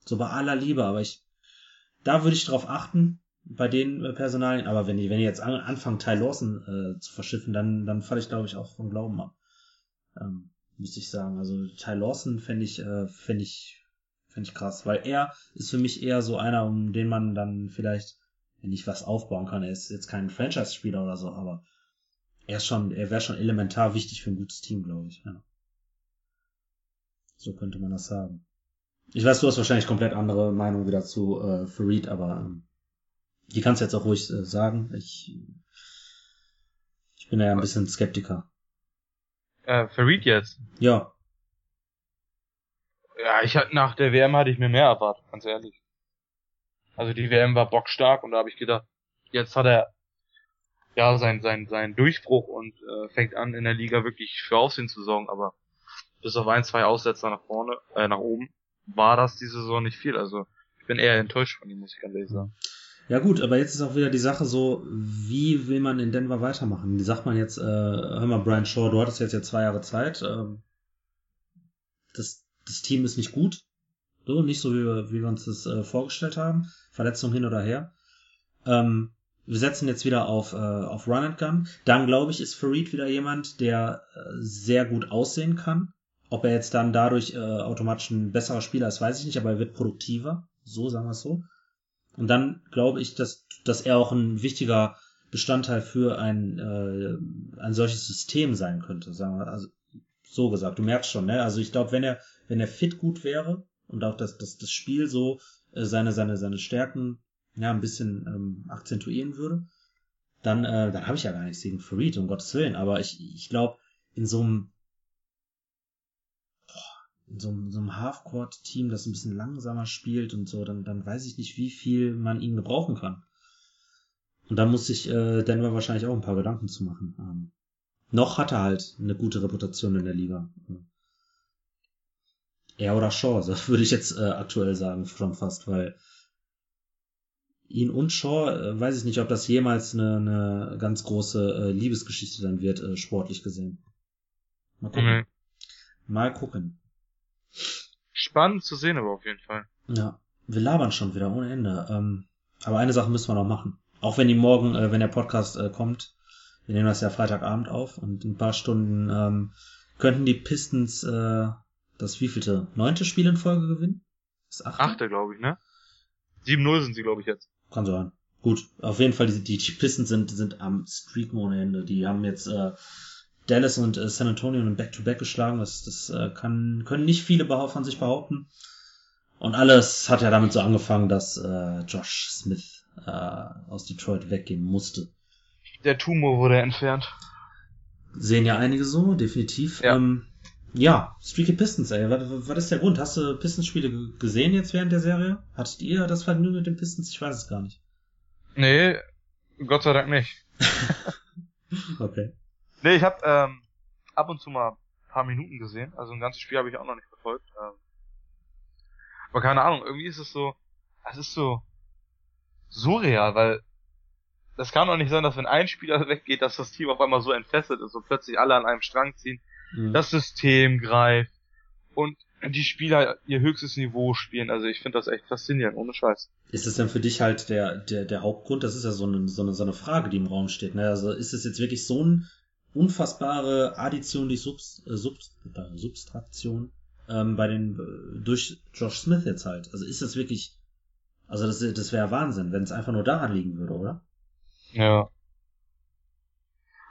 So bei aller Liebe, aber ich, da würde ich drauf achten, bei den äh, Personalien, aber wenn die, wenn die jetzt an, anfangen, Ty Lawson äh, zu verschiffen, dann, dann falle ich, glaube ich, auch vom Glauben ab. Ähm, müsste ich sagen. Also Ty Lawson fände ich, äh, fände ich, fände ich krass, weil er ist für mich eher so einer, um den man dann vielleicht nicht was aufbauen kann. Er ist jetzt kein Franchise-Spieler oder so, aber er ist schon, er wäre schon elementar wichtig für ein gutes Team, glaube ich. Ja. So könnte man das sagen. Ich weiß, du hast wahrscheinlich komplett andere Meinung wieder zu äh, Farid, aber ähm, die kannst du jetzt auch ruhig äh, sagen. Ich, ich bin ja ein bisschen Skeptiker. Äh, Farid jetzt? Ja. Ja, ich hatte nach der WM hatte ich mir mehr erwartet, ganz ehrlich. Also die WM war bockstark und da habe ich gedacht, jetzt hat er ja sein sein sein Durchbruch und äh, fängt an in der Liga wirklich für Aufsehen zu sorgen, aber bis auf ein, zwei Aussetzer nach vorne, äh, nach oben, war das diese Saison nicht viel. Also ich bin eher enttäuscht von ihm, muss ich ganz ehrlich sagen. Ja gut, aber jetzt ist auch wieder die Sache so, wie will man in Denver weitermachen? Wie sagt man jetzt, äh, hör mal, Brian Shaw, du hattest jetzt ja zwei Jahre Zeit. Äh, das, das Team ist nicht gut. So, nicht so, wie wir, wie wir uns das äh, vorgestellt haben. Verletzung hin oder her. Ähm, wir setzen jetzt wieder auf, äh, auf Run and Gun. Dann, glaube ich, ist Farid wieder jemand, der äh, sehr gut aussehen kann. Ob er jetzt dann dadurch äh, automatisch ein besserer Spieler ist, weiß ich nicht, aber er wird produktiver. So, sagen wir es so. Und dann glaube ich, dass, dass er auch ein wichtiger Bestandteil für ein, äh, ein solches System sein könnte, sagen wir, also so gesagt, du merkst schon, ne? Also ich glaube, wenn er, wenn er fit gut wäre und auch das, das, das Spiel so äh, seine, seine, seine Stärken ja ein bisschen ähm, akzentuieren würde, dann, äh, dann habe ich ja gar nichts gegen Farid, um Gottes Willen. Aber ich, ich glaube, in so einem in so, so einem Halfcourt-Team, das ein bisschen langsamer spielt und so, dann, dann weiß ich nicht, wie viel man ihn gebrauchen kann. Und da muss sich äh, Denver wahrscheinlich auch ein paar Gedanken zu machen. Ähm, noch hat er halt eine gute Reputation in der Liga. Er oder Shaw, so würde ich jetzt äh, aktuell sagen, schon fast, weil ihn und Shaw, äh, weiß ich nicht, ob das jemals eine, eine ganz große äh, Liebesgeschichte dann wird, äh, sportlich gesehen. Mal gucken. Mhm. Mal gucken. Spannend zu sehen, aber auf jeden Fall. Ja, wir labern schon wieder ohne Ende. Ähm, aber eine Sache müssen wir noch machen. Auch wenn die morgen, äh, wenn der Podcast äh, kommt, wir nehmen das ja Freitagabend auf und in ein paar Stunden ähm, könnten die Pistons äh, das wievielte? Neunte Spiel in Folge gewinnen? Das achte? Achte, glaube ich, ne? 7-0 sind sie, glaube ich, jetzt. Kann sein. Gut, auf jeden Fall, die, die, Pistons sind, sind am Streaken ohne Ende. Die haben jetzt äh, Dallas und äh, San Antonio in Back-to-Back geschlagen. Das, das äh, kann, können nicht viele von sich behaupten. Und alles hat ja damit so angefangen, dass äh, Josh Smith äh, aus Detroit weggehen musste. Der Tumor wurde entfernt. Sehen ja einige so, definitiv. Ja, ähm, ja Streaky Pistons, ey. Was, was ist der Grund? Hast du Pistons-Spiele gesehen jetzt während der Serie? Hattet ihr das Vergnügen mit den Pistons? Ich weiß es gar nicht. Nee, Gott sei Dank nicht. okay. Nee, ich habe ähm, ab und zu mal ein paar Minuten gesehen. Also ein ganzes Spiel habe ich auch noch nicht verfolgt. Ähm, aber keine Ahnung, irgendwie ist es so, es ist so surreal, weil das kann doch nicht sein, dass wenn ein Spieler weggeht, dass das Team auf einmal so entfesselt ist und plötzlich alle an einem Strang ziehen, mhm. das System greift und die Spieler ihr höchstes Niveau spielen. Also ich finde das echt faszinierend, ohne Scheiß. Ist es denn für dich halt der, der, der Hauptgrund? Das ist ja so eine, so eine, so eine Frage, die im Raum steht. Ne? Also ist es jetzt wirklich so ein unfassbare Addition durch Subst, äh, Subst, äh, Substraktion ähm, bei den äh, durch Josh Smith jetzt halt. Also ist das wirklich, also das, das wäre Wahnsinn, wenn es einfach nur daran liegen würde, oder? Ja.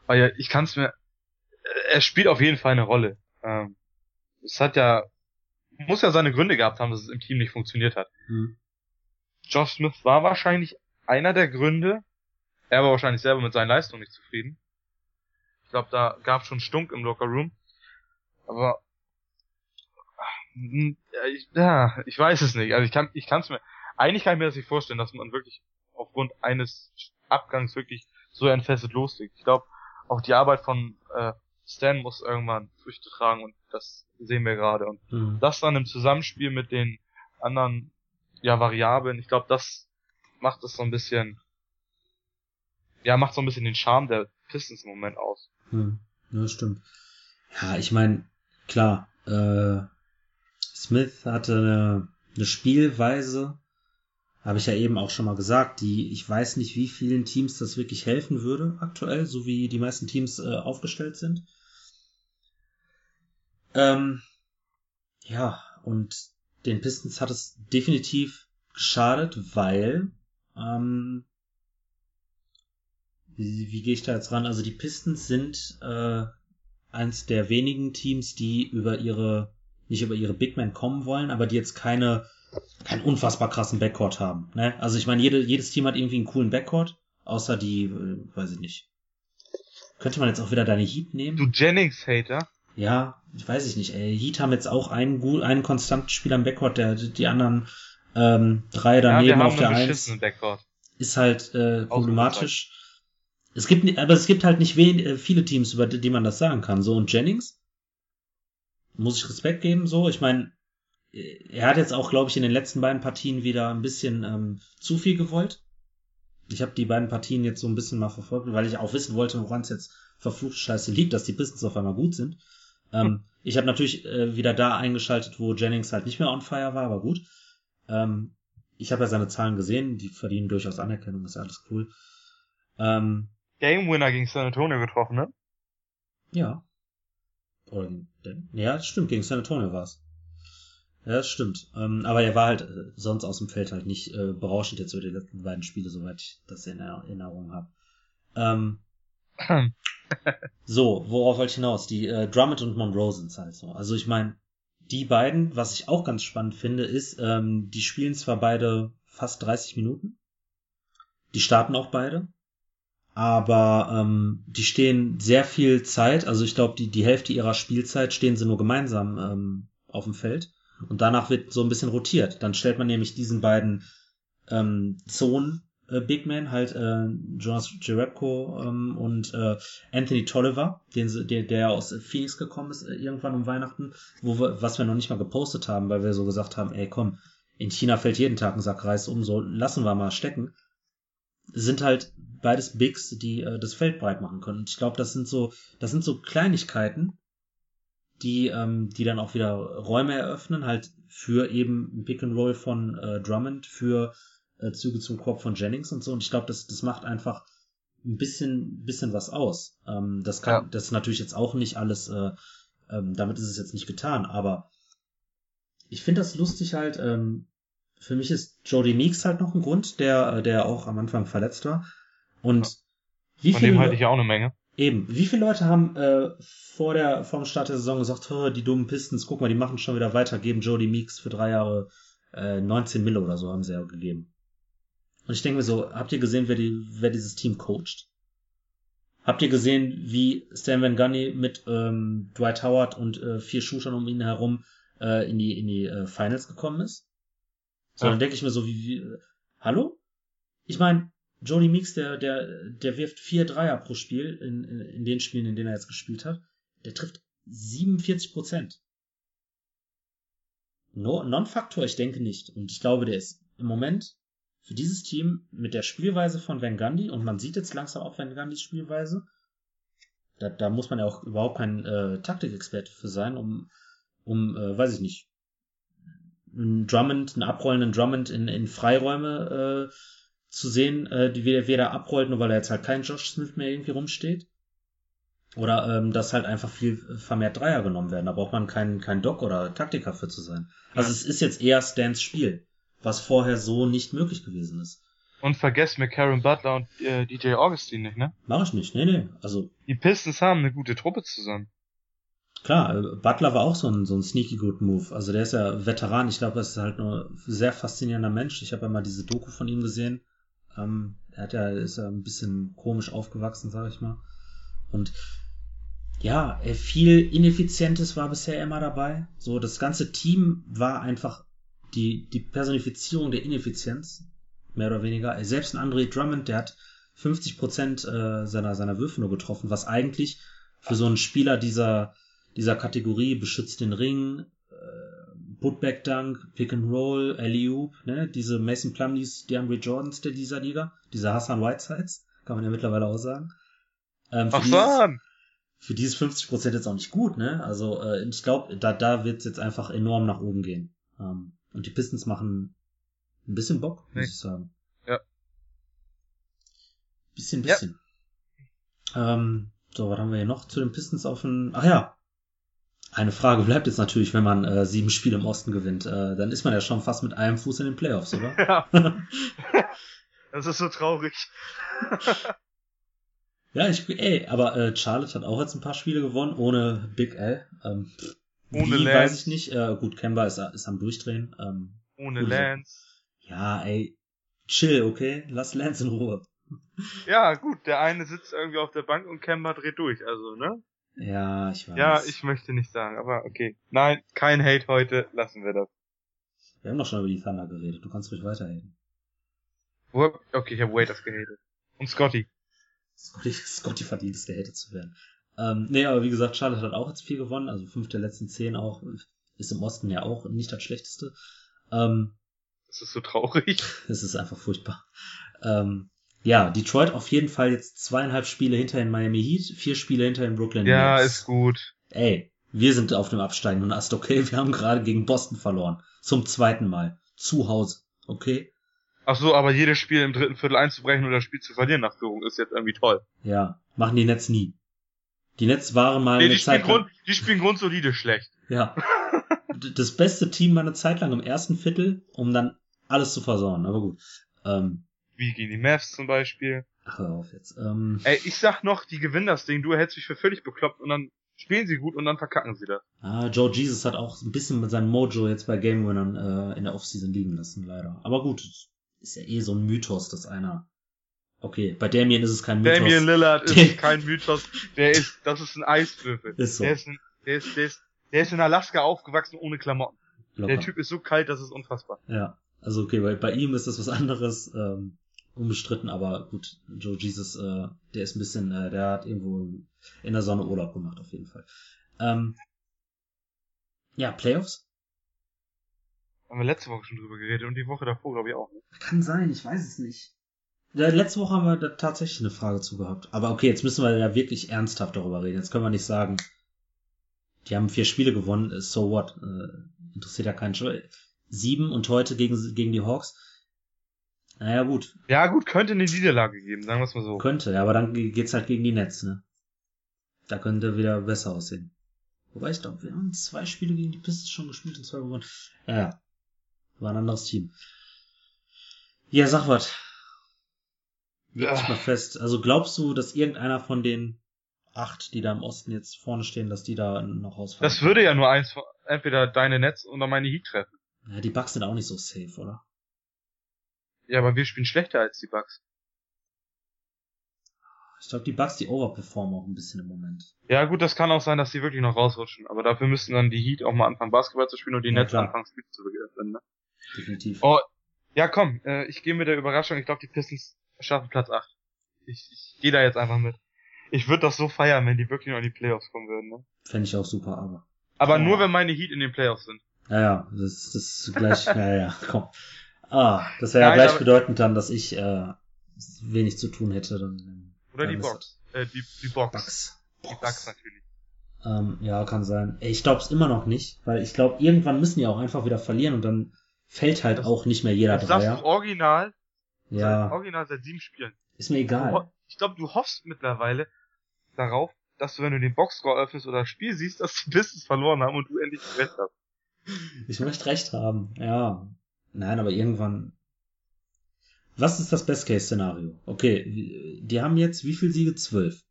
Aber ja, ich kann es mir. Er spielt auf jeden Fall eine Rolle. Ähm, es hat ja, muss ja seine Gründe gehabt haben, dass es im Team nicht funktioniert hat. Hm. Josh Smith war wahrscheinlich einer der Gründe, er war wahrscheinlich selber mit seinen Leistungen nicht zufrieden. Ich glaube, da gab schon Stunk im Locker Room. Aber hm, ja, ich, ja, ich weiß es nicht. Also ich kann ich kann es mir eigentlich kann ich mir das nicht vorstellen, dass man wirklich aufgrund eines Abgangs wirklich so entfesselt loslegt. Ich glaube, auch die Arbeit von äh, Stan muss irgendwann Früchte tragen und das sehen wir gerade. Und mhm. das dann im Zusammenspiel mit den anderen ja, Variablen, ich glaube, das macht es so ein bisschen, ja, macht so ein bisschen den Charme der Pistons im Moment aus. Hm, ja, stimmt. Ja, ich meine, klar, äh, Smith hatte eine, eine Spielweise, habe ich ja eben auch schon mal gesagt, die ich weiß nicht, wie vielen Teams das wirklich helfen würde aktuell, so wie die meisten Teams äh, aufgestellt sind. Ähm, ja, und den Pistons hat es definitiv geschadet, weil ähm, wie, wie gehe ich da jetzt ran? Also die Pistons sind äh, eins der wenigen Teams, die über ihre nicht über ihre Big Men kommen wollen, aber die jetzt keine keinen unfassbar krassen Backcourt haben. Ne? Also ich meine, jede, jedes Team hat irgendwie einen coolen Backcourt, außer die, äh, weiß ich nicht. Könnte man jetzt auch wieder deine Heat nehmen? Du Jennings-Hater? Ja, weiß ich nicht. Ey. Heat haben jetzt auch einen, einen konstanten Spieler im Backcourt, der die anderen ähm, drei daneben ja, auf der Eins. Ist halt äh, problematisch. Es gibt, aber es gibt halt nicht wen, äh, viele Teams, über die man das sagen kann. So und Jennings muss ich Respekt geben. So, ich meine, er hat jetzt auch, glaube ich, in den letzten beiden Partien wieder ein bisschen ähm, zu viel gewollt. Ich habe die beiden Partien jetzt so ein bisschen mal verfolgt, weil ich auch wissen wollte, woran es jetzt verflucht scheiße liegt, dass die Pistons auf einmal gut sind. Ähm, ich habe natürlich äh, wieder da eingeschaltet, wo Jennings halt nicht mehr on fire war, aber gut. Ähm, ich habe ja seine Zahlen gesehen, die verdienen durchaus Anerkennung, ist alles cool. Ähm, Game Winner gegen San Antonio getroffen, ne? Ja. Oder, ja, das stimmt, gegen San Antonio war's. Ja, das stimmt. Ähm, aber er war halt äh, sonst aus dem Feld halt nicht äh, berauschend jetzt über die letzten beiden Spiele, soweit ich das in Erinnerung habe. Ähm, so, worauf wollte ich hinaus? Die äh, Drummond und Monroe sind halt so. Also ich meine, die beiden, was ich auch ganz spannend finde, ist, ähm, die spielen zwar beide fast 30 Minuten. Die starten auch beide. Aber ähm, die stehen sehr viel Zeit, also ich glaube, die, die Hälfte ihrer Spielzeit stehen sie nur gemeinsam ähm, auf dem Feld. Und danach wird so ein bisschen rotiert. Dann stellt man nämlich diesen beiden ähm, Zonen äh, Big Man, halt äh, Jonas Jerebko ähm, und äh, Anthony Tolliver, den, der, der aus Phoenix gekommen ist äh, irgendwann um Weihnachten, wo wir, was wir noch nicht mal gepostet haben, weil wir so gesagt haben, ey komm, in China fällt jeden Tag ein Sack Reis um, so lassen wir mal stecken. Sind halt beides Bigs, die äh, das Feld breit machen können. Und ich glaube, das sind so, das sind so Kleinigkeiten, die, ähm, die dann auch wieder Räume eröffnen, halt für eben Pick and Roll von äh, Drummond, für äh, Züge zum Korb von Jennings und so. Und ich glaube, das, das macht einfach ein bisschen, bisschen was aus. Ähm, das kann, ja. das ist natürlich jetzt auch nicht alles, äh, ähm, damit ist es jetzt nicht getan, aber ich finde das lustig halt, ähm, für mich ist Jody Meeks halt noch ein Grund, der, der auch am Anfang verletzt war. Und ja. wie Von dem halte ich ja auch eine Menge. Eben, wie viele Leute haben äh, vor der vor dem Start der Saison gesagt, die dummen Pistons, guck mal, die machen schon wieder weiter, geben Jody Meeks für drei Jahre äh, 19 Mille oder so haben sie ja gegeben. Und ich denke mir so, habt ihr gesehen, wer, die, wer dieses Team coacht? Habt ihr gesehen, wie Stan Van Gunny mit ähm, Dwight Howard und äh, vier Shootern um ihn herum äh, in die, in die äh, Finals gekommen ist? So, ja. dann denke ich mir so, wie, wie äh, hallo? Ich meine, Jody Meeks, der, der, der wirft vier Dreier pro Spiel in, in, den Spielen, in denen er jetzt gespielt hat. Der trifft 47 Prozent. No, Non-Faktor, ich denke nicht. Und ich glaube, der ist im Moment für dieses Team mit der Spielweise von Van Gundy, und man sieht jetzt langsam auch Van Gundys Spielweise, da, da muss man ja auch überhaupt kein äh, Taktikexperte für sein, um, um äh, weiß ich nicht, einen Drummond, einen abrollenden Drummond in, in Freiräume äh, zu sehen, äh, die weder, weder abrollt, nur weil er jetzt halt kein Josh Smith mehr irgendwie rumsteht. Oder ähm, dass halt einfach viel vermehrt Dreier genommen werden. Da braucht man keinen kein Doc oder Taktiker für zu sein. Also ja. es ist jetzt eher Stans Spiel was vorher so nicht möglich gewesen ist. Und vergesst mir Karen Butler und äh, DJ Augustine nicht, ne? Mach ich nicht, nee, nee. Also. Die Pistons haben eine gute Truppe zusammen. Klar, äh, Butler war auch so ein, so ein sneaky good Move. Also der ist ja Veteran. Ich glaube, er ist halt nur ein sehr faszinierender Mensch. Ich habe ja mal diese Doku von ihm gesehen. Ähm, Er hat ja, ist ja ein bisschen komisch aufgewachsen, sag ich mal. Und ja, viel Ineffizientes war bisher immer dabei. So, das ganze Team war einfach die, die Personifizierung der Ineffizienz, mehr oder weniger. Selbst ein André Drummond, der hat 50 Prozent äh, seiner, seiner Würfe nur getroffen, was eigentlich für so einen Spieler dieser, dieser Kategorie beschützt den Ring, Putback Dunk, Pick and Roll, alley ne, diese Mason Plumleys, DeAndre Jordans der dieser Liga, diese Hassan Whitesides, kann man ja mittlerweile auch sagen. Ähm, Ach dieses, für dieses 50 Prozent jetzt auch nicht gut, ne? Also äh, ich glaube, da, da wird es jetzt einfach enorm nach oben gehen. Ähm, und die Pistons machen ein bisschen Bock, muss nee. ich sagen. Ja. Bisschen, bisschen. Ja. Ähm, so, was haben wir hier noch zu den Pistons auf den. Ach ja. Eine Frage bleibt jetzt natürlich, wenn man äh, sieben Spiele im Osten gewinnt, äh, dann ist man ja schon fast mit einem Fuß in den Playoffs, oder? Ja. das ist so traurig. ja, ich, ey, aber äh, Charlotte hat auch jetzt ein paar Spiele gewonnen, ohne Big L. Ähm, ohne wie, Lance. weiß ich nicht. Äh, gut, Kemba ist, ist am Durchdrehen. Ähm, ohne Lance. Ja, ey, chill, okay? Lass Lance in Ruhe. Ja, gut, der eine sitzt irgendwie auf der Bank und Kemba dreht durch, also, ne? Ja, ich weiß. Ja, ich möchte nicht sagen, aber okay. Nein, kein Hate heute, lassen wir das. Wir haben doch schon über die Thunder geredet, du kannst ruhig weiterhaten. Okay, ich habe Waiters gehatet. Und Scotty. Scotty, Scotty verdient es, gehatet zu werden. Ähm, nee, aber wie gesagt, Charlotte hat auch jetzt viel gewonnen, also fünf der letzten zehn auch, ist im Osten ja auch nicht das schlechteste. Ähm, das ist so traurig. Es ist einfach furchtbar. Ähm, ja, Detroit auf jeden Fall jetzt zweieinhalb Spiele hinter den Miami Heat, vier Spiele hinter den Brooklyn Nets. Ja, ist gut. Ey, wir sind auf dem absteigenden Ast, okay? Wir haben gerade gegen Boston verloren. Zum zweiten Mal. Zu Hause, okay? Ach so, aber jedes Spiel im dritten Viertel einzubrechen oder das Spiel zu verlieren nach Führung ist jetzt irgendwie toll. Ja, machen die Nets nie. Die Nets waren mal nee, eine die Zeit spielen lang... Grund, die spielen grundsolide schlecht. Ja. das beste Team mal eine Zeit lang im ersten Viertel, um dann alles zu versauen. Aber gut. Ähm, wie gegen die Mavs zum Beispiel. Ach, hör auf jetzt. Ähm, Ey, ich sag noch, die gewinnen das Ding, du hältst mich für völlig bekloppt und dann spielen sie gut und dann verkacken sie das. Ah, Joe Jesus hat auch ein bisschen mit seinem Mojo jetzt bei Game Winnern äh, in der Offseason liegen lassen, leider. Aber gut, ist ja eh so ein Mythos, dass einer. Okay, bei Damien ist es kein Mythos. Damien Lillard ist kein Mythos. Der ist, das ist ein Eiswürfel. Ist so. Der ist, ein, der ist, der ist, der ist in Alaska aufgewachsen ohne Klamotten. Locker. Der Typ ist so kalt, das ist unfassbar. Ja. Also okay, bei, bei ihm ist das was anderes. Ähm, unbestritten, aber gut, Joe Jesus, äh, der ist ein bisschen, äh, der hat irgendwo in der Sonne Urlaub gemacht, auf jeden Fall. Ähm, ja, Playoffs? Haben wir letzte Woche schon drüber geredet und die Woche davor, glaube ich, auch. Ne? Kann sein, ich weiß es nicht. Ja, letzte Woche haben wir da tatsächlich eine Frage zu gehabt. Aber okay, jetzt müssen wir ja wirklich ernsthaft darüber reden. Jetzt können wir nicht sagen, die haben vier Spiele gewonnen, so what? Äh, interessiert ja keinen Schwein. Sieben und heute gegen, gegen die Hawks naja, gut. Ja, gut, könnte eine Niederlage geben, sagen wir es mal so. Könnte, ja, aber dann geht's halt gegen die Nets, ne? Da könnte wieder besser aussehen. Wobei ich glaube, wir haben zwei Spiele gegen die Pistons schon gespielt und zwei gewonnen. Ja, ja. War ein anderes Team. Ja, sag was. Leg dich mal fest. Also glaubst du, dass irgendeiner von den acht, die da im Osten jetzt vorne stehen, dass die da noch ausfallen? Das würde ja nur eins, entweder deine Nets oder meine Heat treffen. Ja, die Bugs sind auch nicht so safe, oder? Ja, aber wir spielen schlechter als die Bugs. Ich glaube, die Bugs, die overperformen auch ein bisschen im Moment. Ja, gut, das kann auch sein, dass die wirklich noch rausrutschen. Aber dafür müssten dann die Heat auch mal anfangen, Basketball zu spielen und die ja, Nets anfangen, Spiel zu gewinnen. Ne? Definitiv. Oh, ja, komm, äh, ich gehe mit der Überraschung. Ich glaube, die Pistons schaffen Platz 8. Ich, ich gehe da jetzt einfach mit. Ich würde das so feiern, wenn die wirklich noch in die Playoffs kommen würden. Ne? Fände ich auch super, aber. Aber oh. nur, wenn meine Heat in den Playoffs sind. Ja, ja, das, das ist gleich, ja, ja, komm. Ah, das wäre ja gleichbedeutend dann, dass ich äh, wenig zu tun hätte. Dann, Oder dann die Box. Äh, die, die Box. Bugs. Die Bugs natürlich. Ähm, ja, kann sein. Ich glaube es immer noch nicht, weil ich glaube, irgendwann müssen die auch einfach wieder verlieren und dann fällt halt das, auch nicht mehr jeder das Dreier. Das Original. Ja. Seit, original seit sieben Spielen. Ist mir egal. Ich glaube, du hoffst mittlerweile darauf, dass du, wenn du den Boxscore öffnest oder das Spiel siehst, dass die Pistons verloren haben und du endlich recht hast. Ich möchte recht haben, ja. Nein, aber irgendwann. Was ist das Best-Case-Szenario? Okay, die haben jetzt wie viel Siege? Zwölf.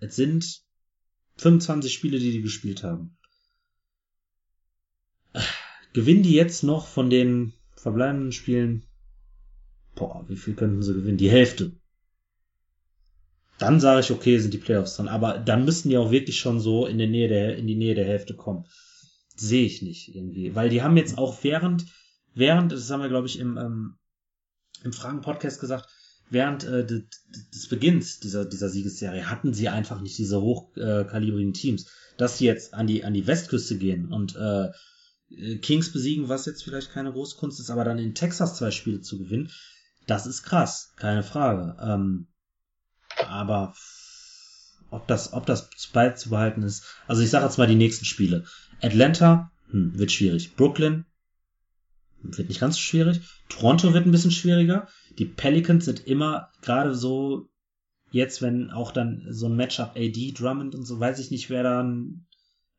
Es sind 25 Spiele, die die gespielt haben. Gewinnen die jetzt noch von den verbleibenden Spielen? Boah, wie viel könnten sie gewinnen? Die Hälfte. dann sage ich, okay, sind die Playoffs dran. Aber dann müssten die auch wirklich schon so in, der Nähe der, in die Nähe der Hälfte kommen. Sehe ich nicht irgendwie. Weil die haben jetzt auch während, während, das haben wir, glaube ich, im, ähm, im Fragen-Podcast gesagt, während äh, des, Beginns dieser, dieser Siegesserie hatten sie einfach nicht diese hochkalibrigen Teams. Dass sie jetzt an die, an die Westküste gehen und äh, Kings besiegen, was jetzt vielleicht keine große Kunst ist, aber dann in Texas zwei Spiele zu gewinnen, das ist krass, keine Frage. Ähm, aber ob das, ob das beizubehalten ist, also ich sage jetzt mal die nächsten Spiele. Atlanta hm, wird schwierig. Brooklyn wird nicht ganz so schwierig. Toronto wird ein bisschen schwieriger. Die Pelicans sind immer gerade so jetzt, wenn auch dann so ein Matchup AD, Drummond und so, weiß ich nicht, wer dann,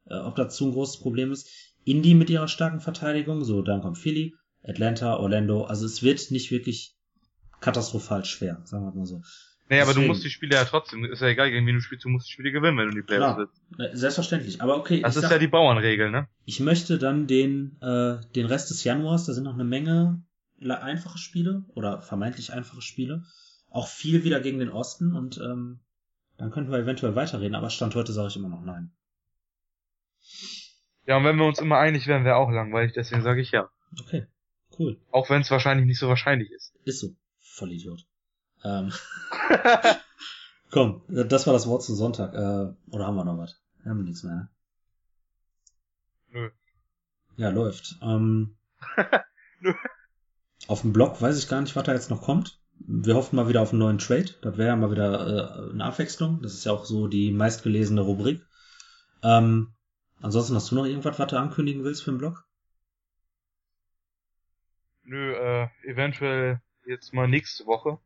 äh, ob dazu ein großes Problem ist. Indy mit ihrer starken Verteidigung, so, dann kommt Philly, Atlanta, Orlando. Also es wird nicht wirklich katastrophal schwer, sagen wir mal so. Nee, aber Deswegen. du musst die Spiele ja trotzdem, ist ja egal, gegen wen du spielst, du musst die Spiele gewinnen, wenn du die Playoffs willst. Selbstverständlich, aber okay. Das ist sag, ja die Bauernregel, ne? Ich möchte dann den, äh, den Rest des Januars, da sind noch eine Menge einfache Spiele oder vermeintlich einfache Spiele, auch viel wieder gegen den Osten und ähm, dann könnten wir eventuell weiterreden, aber Stand heute sage ich immer noch nein. Ja, und wenn wir uns immer einig wären, wäre auch langweilig, deswegen sage ich ja. Okay, cool. Auch wenn es wahrscheinlich nicht so wahrscheinlich ist. Ist so. Vollidiot. Ähm. Komm, das war das Wort zum Sonntag. Äh, oder haben wir noch was? Haben wir nichts mehr, ne? Nö. Ja, läuft. Ähm, Nö. Auf dem Blog weiß ich gar nicht, was da jetzt noch kommt. Wir hoffen mal wieder auf einen neuen Trade. Das wäre ja mal wieder äh, eine Abwechslung. Das ist ja auch so die meistgelesene Rubrik. Ähm, ansonsten hast du noch irgendwas, was du ankündigen willst für den Blog? Nö, äh, eventuell jetzt mal nächste Woche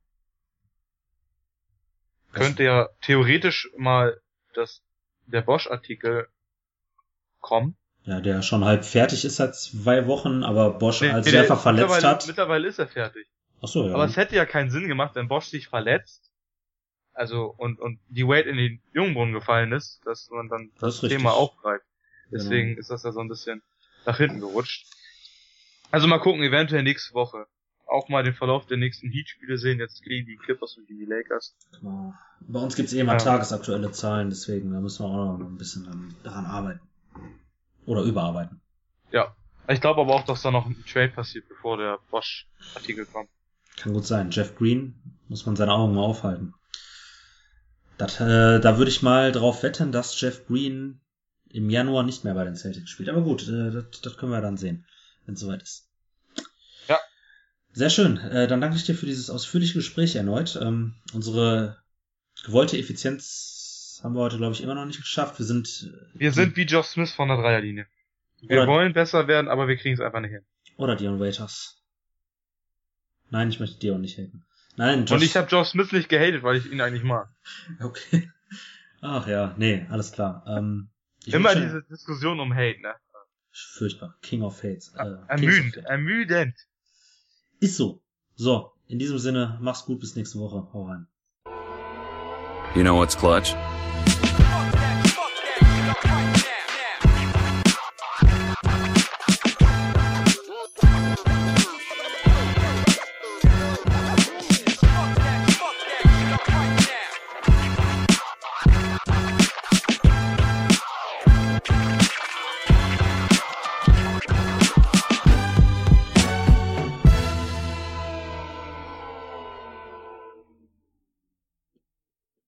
könnte ja theoretisch mal das, der Bosch-Artikel kommen. Ja, der schon halb fertig ist seit zwei Wochen, aber Bosch nee, als nee, Werfer verletzt mittlerweile, hat. Mittlerweile ist er fertig. Ach so, ja. Aber es hätte ja keinen Sinn gemacht, wenn Bosch sich verletzt, also und und die Wade in den Jungbrunnen gefallen ist, dass man dann das, das Thema aufgreift. Deswegen genau. ist das ja so ein bisschen nach hinten gerutscht. Also mal gucken, eventuell nächste Woche auch mal den Verlauf der nächsten Heat-Spiele sehen, jetzt gegen die Clippers und gegen die Lakers. Bei uns gibt's eh mal ja. tagesaktuelle Zahlen, deswegen da müssen wir auch noch ein bisschen daran arbeiten. Oder überarbeiten. Ja. Ich glaube aber auch, dass da noch ein Trade passiert, bevor der Bosch-Artikel kommt. Kann gut sein. Jeff Green muss man seine Augen mal aufhalten. Das, äh, da würde ich mal drauf wetten, dass Jeff Green im Januar nicht mehr bei den Celtics spielt. Aber gut, äh, das, das können wir dann sehen, wenn es soweit ist. Sehr schön. Äh, dann danke ich dir für dieses ausführliche Gespräch erneut. Ähm, unsere gewollte Effizienz haben wir heute, glaube ich, immer noch nicht geschafft. Wir sind. Äh, wir sind wie Josh Smith von der Dreierlinie. Wir wollen besser werden, aber wir kriegen es einfach nicht hin. Oder Dion Waiters. Nein, ich möchte Dion nicht haten. Nein, Josh... Und ich habe Josh Smith nicht gehatet, weil ich ihn eigentlich mag. Okay. Ach ja, nee, alles klar. Ähm, Immer diese Diskussion um Hate, ne? Furchtbar. King of Hates. Äh, ermüdend, ermüdend. Ist so. So, in diesem Sinne, mach's gut, bis nächste Woche. Hau rein. You know what's clutch?